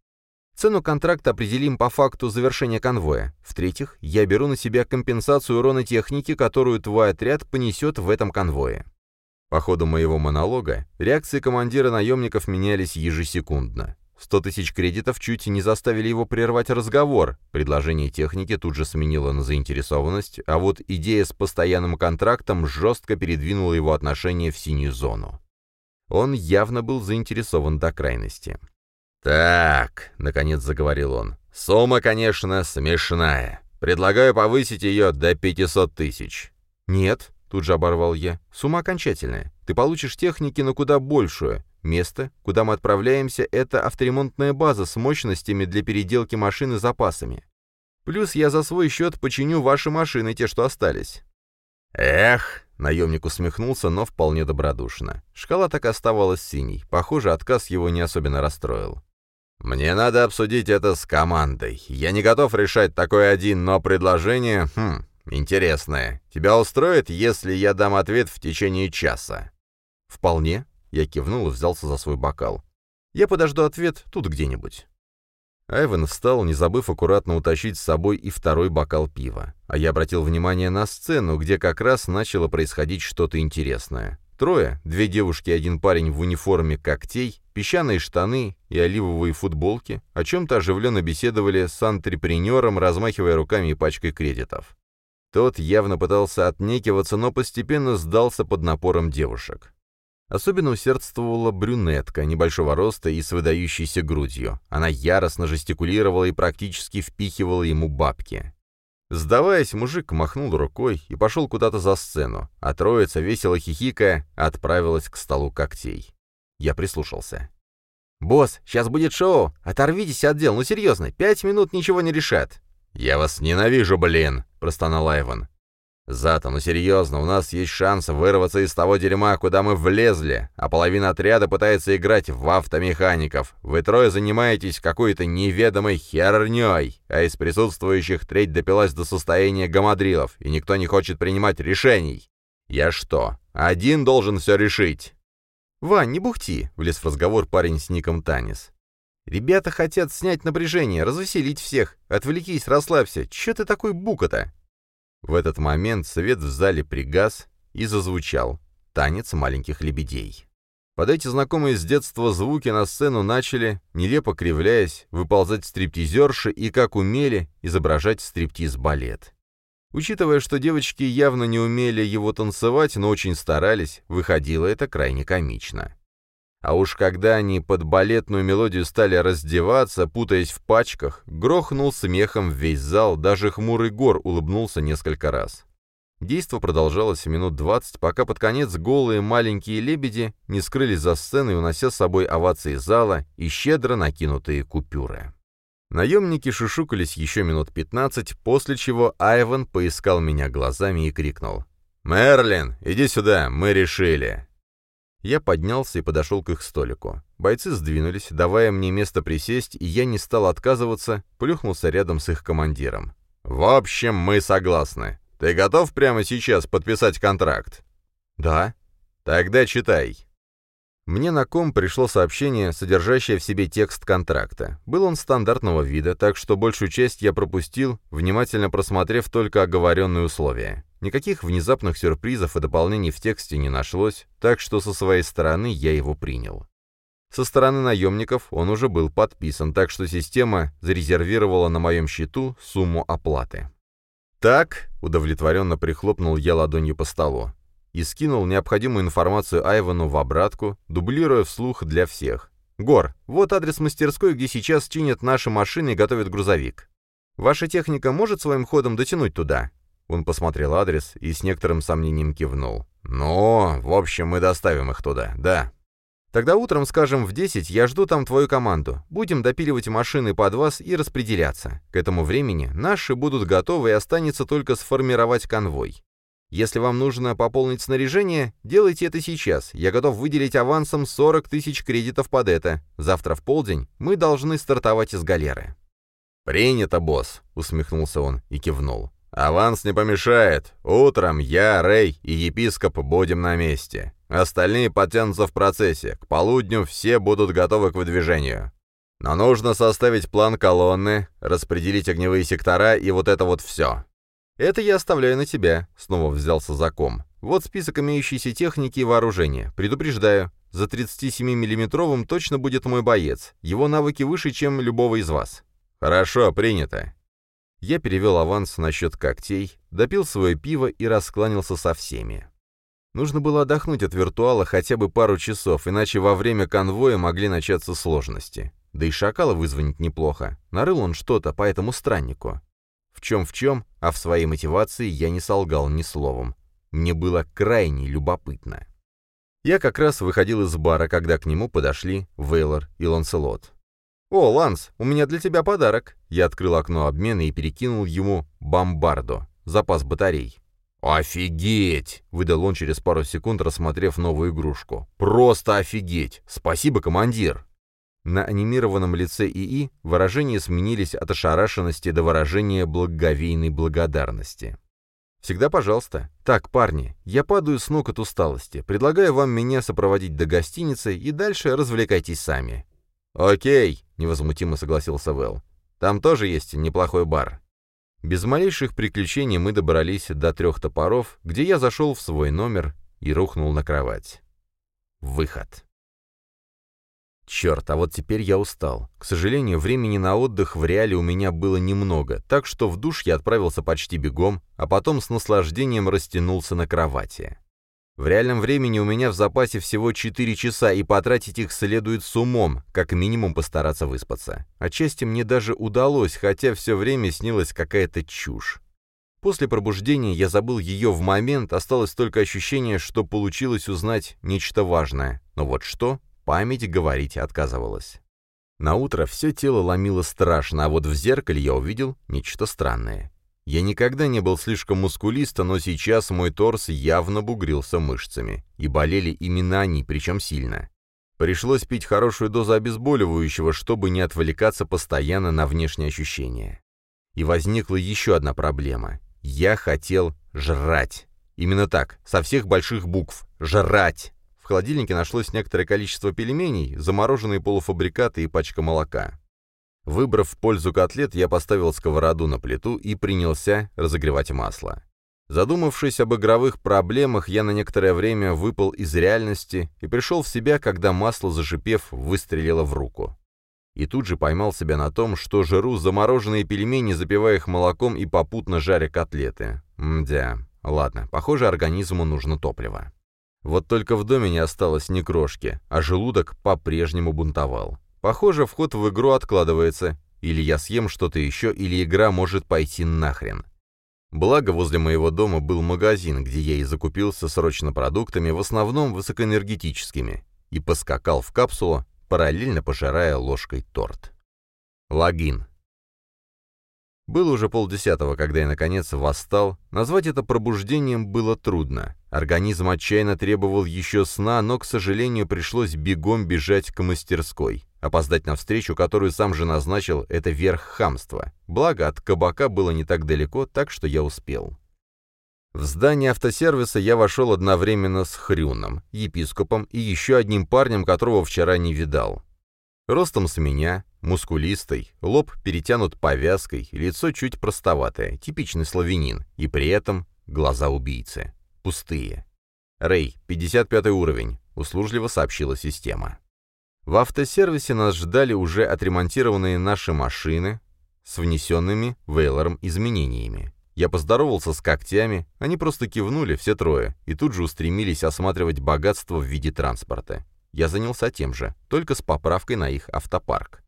Цену контракта определим по факту завершения конвоя. В-третьих, я беру на себя компенсацию урона техники, которую твой отряд понесет в этом конвое. По ходу моего монолога реакции командира наемников менялись ежесекундно. Сто тысяч кредитов чуть не заставили его прервать разговор, предложение техники тут же сменило на заинтересованность, а вот идея с постоянным контрактом жестко передвинула его отношение в синюю зону. Он явно был заинтересован до крайности. «Так», — наконец заговорил он, — «сумма, конечно, смешная. Предлагаю повысить ее до 500 тысяч». «Нет», Тут же оборвал я. Сумма окончательная. Ты получишь техники на куда большую. Место, куда мы отправляемся, это авторемонтная база с мощностями для переделки машин и запасами. Плюс я за свой счет починю ваши машины, те, что остались». «Эх!» — наемник усмехнулся, но вполне добродушно. Шкала так оставалась синей. Похоже, отказ его не особенно расстроил. «Мне надо обсудить это с командой. Я не готов решать такой один, но предложение... Хм, «Интересное. Тебя устроит, если я дам ответ в течение часа?» «Вполне». Я кивнул и взялся за свой бокал. «Я подожду ответ тут где-нибудь». Айвен встал, не забыв аккуратно утащить с собой и второй бокал пива. А я обратил внимание на сцену, где как раз начало происходить что-то интересное. Трое, две девушки и один парень в униформе когтей, песчаные штаны и оливовые футболки, о чем-то оживленно беседовали с антрепренером, размахивая руками и пачкой кредитов. Тот явно пытался отнекиваться, но постепенно сдался под напором девушек. Особенно усердствовала брюнетка небольшого роста и с выдающейся грудью. Она яростно жестикулировала и практически впихивала ему бабки. Сдаваясь, мужик махнул рукой и пошел куда-то за сцену, а троица, весело хихикая, отправилась к столу когтей. Я прислушался. «Босс, сейчас будет шоу! Оторвитесь от дел, ну серьезно, пять минут ничего не решат!» «Я вас ненавижу, блин!» — простонал Айван. «Зато, ну серьезно, у нас есть шанс вырваться из того дерьма, куда мы влезли, а половина отряда пытается играть в автомехаников. Вы трое занимаетесь какой-то неведомой херней, а из присутствующих треть допилась до состояния гамадрилов, и никто не хочет принимать решений. Я что, один должен все решить?» «Вань, не бухти», — влез в разговор парень с ником Танис. Ребята хотят снять напряжение, развеселить всех. Отвлекись, расслабься. Че ты такой бука-то?» В этот момент свет в зале пригас и зазвучал. Танец маленьких лебедей. Под эти знакомые с детства звуки на сцену начали, нелепо кривляясь, выползать стриптизерши и, как умели, изображать стриптиз-балет. Учитывая, что девочки явно не умели его танцевать, но очень старались, выходило это крайне комично. А уж когда они под балетную мелодию стали раздеваться, путаясь в пачках, грохнул смехом весь зал, даже хмурый гор улыбнулся несколько раз. Действо продолжалось минут двадцать, пока под конец голые маленькие лебеди не скрылись за сценой, унося с собой овации зала и щедро накинутые купюры. Наемники шушукались еще минут пятнадцать, после чего Айван поискал меня глазами и крикнул. «Мерлин, иди сюда, мы решили!» Я поднялся и подошел к их столику. Бойцы сдвинулись, давая мне место присесть, и я не стал отказываться, плюхнулся рядом с их командиром. «В общем, мы согласны. Ты готов прямо сейчас подписать контракт?» «Да». «Тогда читай». Мне на ком пришло сообщение, содержащее в себе текст контракта. Был он стандартного вида, так что большую часть я пропустил, внимательно просмотрев только оговоренные условия. Никаких внезапных сюрпризов и дополнений в тексте не нашлось, так что со своей стороны я его принял. Со стороны наемников он уже был подписан, так что система зарезервировала на моем счету сумму оплаты. «Так», — удовлетворенно прихлопнул я ладонью по столу, и скинул необходимую информацию Айвану в обратку, дублируя вслух для всех. «Гор, вот адрес мастерской, где сейчас чинят наши машины и готовят грузовик. Ваша техника может своим ходом дотянуть туда?» Он посмотрел адрес и с некоторым сомнением кивнул. «Ну, в общем, мы доставим их туда, да». «Тогда утром, скажем, в 10 я жду там твою команду. Будем допиливать машины под вас и распределяться. К этому времени наши будут готовы и останется только сформировать конвой. Если вам нужно пополнить снаряжение, делайте это сейчас. Я готов выделить авансом 40 тысяч кредитов под это. Завтра в полдень мы должны стартовать из галеры». «Принято, босс», — усмехнулся он и кивнул. «Аванс не помешает. Утром я, Рэй и епископ будем на месте. Остальные потянутся в процессе. К полудню все будут готовы к выдвижению. Но нужно составить план колонны, распределить огневые сектора и вот это вот все. «Это я оставляю на тебя», — снова взялся за ком. «Вот список имеющейся техники и вооружения. Предупреждаю, за 37-миллиметровым точно будет мой боец. Его навыки выше, чем любого из вас». «Хорошо, принято». Я перевел аванс на счет когтей, допил свое пиво и раскланялся со всеми. Нужно было отдохнуть от виртуала хотя бы пару часов, иначе во время конвоя могли начаться сложности. Да и шакала вызвонить неплохо. Нарыл он что-то по этому страннику. В чем в чем, а в своей мотивации я не солгал ни словом. Мне было крайне любопытно. Я как раз выходил из бара, когда к нему подошли Вейлор и Ланселот. «О, Ланс, у меня для тебя подарок!» Я открыл окно обмена и перекинул ему бомбардо, запас батарей. «Офигеть!» — выдал он через пару секунд, рассмотрев новую игрушку. «Просто офигеть! Спасибо, командир!» На анимированном лице ИИ выражения сменились от ошарашенности до выражения благоговейной благодарности. «Всегда пожалуйста. Так, парни, я падаю с ног от усталости. Предлагаю вам меня сопроводить до гостиницы и дальше развлекайтесь сами». «Окей», — невозмутимо согласился Вэл. «Там тоже есть неплохой бар». Без малейших приключений мы добрались до трех топоров, где я зашел в свой номер и рухнул на кровать. Выход. Черт, а вот теперь я устал. К сожалению, времени на отдых в реале у меня было немного, так что в душ я отправился почти бегом, а потом с наслаждением растянулся на кровати. В реальном времени у меня в запасе всего 4 часа, и потратить их следует с умом, как минимум постараться выспаться. Отчасти мне даже удалось, хотя все время снилась какая-то чушь. После пробуждения я забыл ее в момент, осталось только ощущение, что получилось узнать нечто важное. Но вот что, Память говорить отказывалась. На утро все тело ломило страшно, а вот в зеркале я увидел нечто странное. Я никогда не был слишком мускулиста, но сейчас мой торс явно бугрился мышцами. И болели именно они, причем сильно. Пришлось пить хорошую дозу обезболивающего, чтобы не отвлекаться постоянно на внешние ощущения. И возникла еще одна проблема. Я хотел жрать. Именно так, со всех больших букв. Жрать. В холодильнике нашлось некоторое количество пельменей, замороженные полуфабрикаты и пачка молока. Выбрав в пользу котлет, я поставил сковороду на плиту и принялся разогревать масло. Задумавшись об игровых проблемах, я на некоторое время выпал из реальности и пришел в себя, когда масло, зашипев, выстрелило в руку. И тут же поймал себя на том, что жру замороженные пельмени, запивая их молоком и попутно жаря котлеты. Мдя, ладно, похоже, организму нужно топливо. Вот только в доме не осталось ни крошки, а желудок по-прежнему бунтовал. Похоже, вход в игру откладывается. Или я съем что-то еще, или игра может пойти нахрен. Благо, возле моего дома был магазин, где я и закупился срочно продуктами, в основном высокоэнергетическими, и поскакал в капсулу, параллельно пожирая ложкой торт. Логин. Было уже полдесятого, когда я, наконец, восстал. Назвать это пробуждением было трудно. Организм отчаянно требовал еще сна, но, к сожалению, пришлось бегом бежать к мастерской. Опоздать на встречу, которую сам же назначил, это верх хамства. Благо, от кабака было не так далеко, так что я успел. В здание автосервиса я вошел одновременно с Хрюном, епископом и еще одним парнем, которого вчера не видал. Ростом с меня, мускулистый, лоб перетянут повязкой, лицо чуть простоватое, типичный славянин, и при этом глаза убийцы. Пустые. «Рэй, 55 уровень», — услужливо сообщила система. В автосервисе нас ждали уже отремонтированные наши машины с внесенными Вейлором изменениями. Я поздоровался с когтями, они просто кивнули, все трое, и тут же устремились осматривать богатство в виде транспорта я занялся тем же, только с поправкой на их автопарк.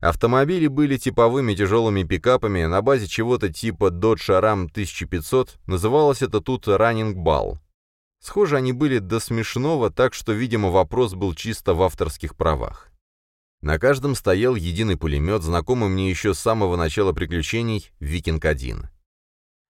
Автомобили были типовыми тяжелыми пикапами на базе чего-то типа Dodge Ram 1500, называлось это тут Running Ball. Схоже, они были до смешного, так что, видимо, вопрос был чисто в авторских правах. На каждом стоял единый пулемет, знакомый мне еще с самого начала приключений «Викинг-1».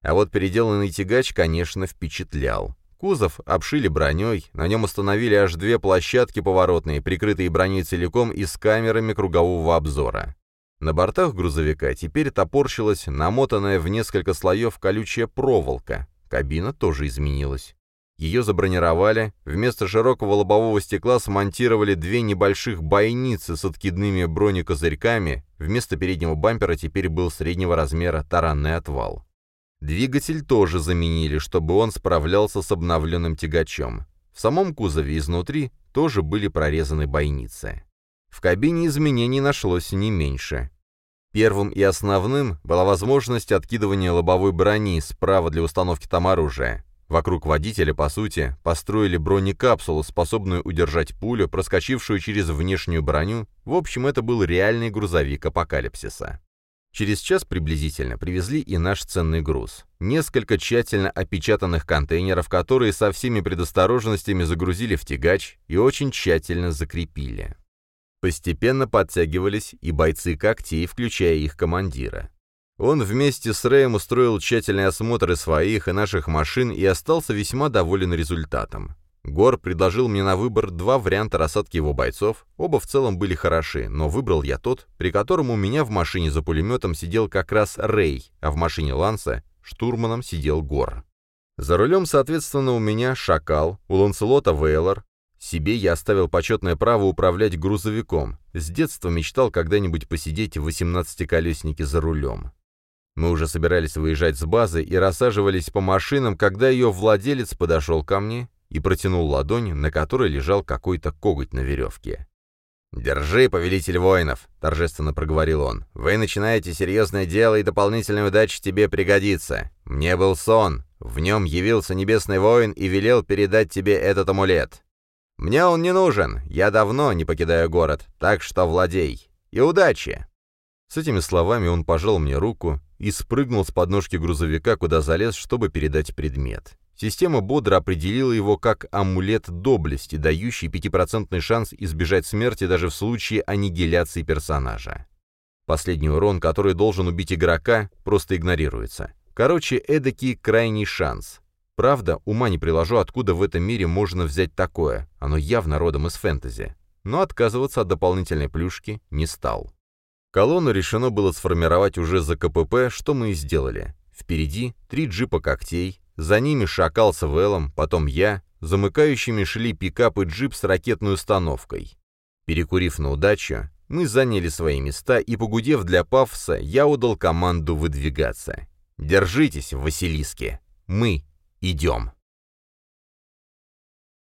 А вот переделанный тягач, конечно, впечатлял. Кузов обшили броней, на нем установили аж две площадки поворотные, прикрытые броней целиком и с камерами кругового обзора. На бортах грузовика теперь топорщилась намотанная в несколько слоев колючая проволока. Кабина тоже изменилась. Ее забронировали, вместо широкого лобового стекла смонтировали две небольших бойницы с откидными бронекозырьками, вместо переднего бампера теперь был среднего размера таранный отвал. Двигатель тоже заменили, чтобы он справлялся с обновленным тягачом. В самом кузове изнутри тоже были прорезаны бойницы. В кабине изменений нашлось не меньше. Первым и основным была возможность откидывания лобовой брони справа для установки там оружия. Вокруг водителя, по сути, построили бронекапсулу, способную удержать пулю, проскочившую через внешнюю броню. В общем, это был реальный грузовик апокалипсиса. Через час приблизительно привезли и наш ценный груз. Несколько тщательно опечатанных контейнеров, которые со всеми предосторожностями загрузили в тягач и очень тщательно закрепили. Постепенно подтягивались и бойцы когтей, включая их командира. Он вместе с Рэем устроил тщательный осмотр и своих, и наших машин и остался весьма доволен результатом. Гор предложил мне на выбор два варианта рассадки его бойцов, оба в целом были хороши, но выбрал я тот, при котором у меня в машине за пулеметом сидел как раз Рэй, а в машине Ланса штурманом сидел Гор. За рулем, соответственно, у меня Шакал, у Ланселота Вейлор. Себе я оставил почетное право управлять грузовиком. С детства мечтал когда-нибудь посидеть в 18-колеснике за рулем. Мы уже собирались выезжать с базы и рассаживались по машинам, когда ее владелец подошел ко мне и протянул ладонь, на которой лежал какой-то коготь на веревке. «Держи, повелитель воинов», — торжественно проговорил он. «Вы начинаете серьезное дело, и дополнительная удача тебе пригодится. Мне был сон. В нем явился небесный воин и велел передать тебе этот амулет. Мне он не нужен, я давно не покидаю город, так что владей. И удачи!» С этими словами он пожал мне руку и спрыгнул с подножки грузовика, куда залез, чтобы передать предмет. Система бодро определила его как амулет доблести, дающий 5% шанс избежать смерти даже в случае аннигиляции персонажа. Последний урон, который должен убить игрока, просто игнорируется. Короче, эдакий крайний шанс. Правда, ума не приложу, откуда в этом мире можно взять такое, оно явно родом из фэнтези. Но отказываться от дополнительной плюшки не стал. Колонну решено было сформировать уже за КПП, что мы и сделали. Впереди три джипа когтей, за ними шакал с Вэлом, потом я, замыкающими шли пикап и джип с ракетной установкой. Перекурив на удачу, мы заняли свои места, и, погудев для пафоса, я удал команду выдвигаться. «Держитесь, Василиски! Мы идем!»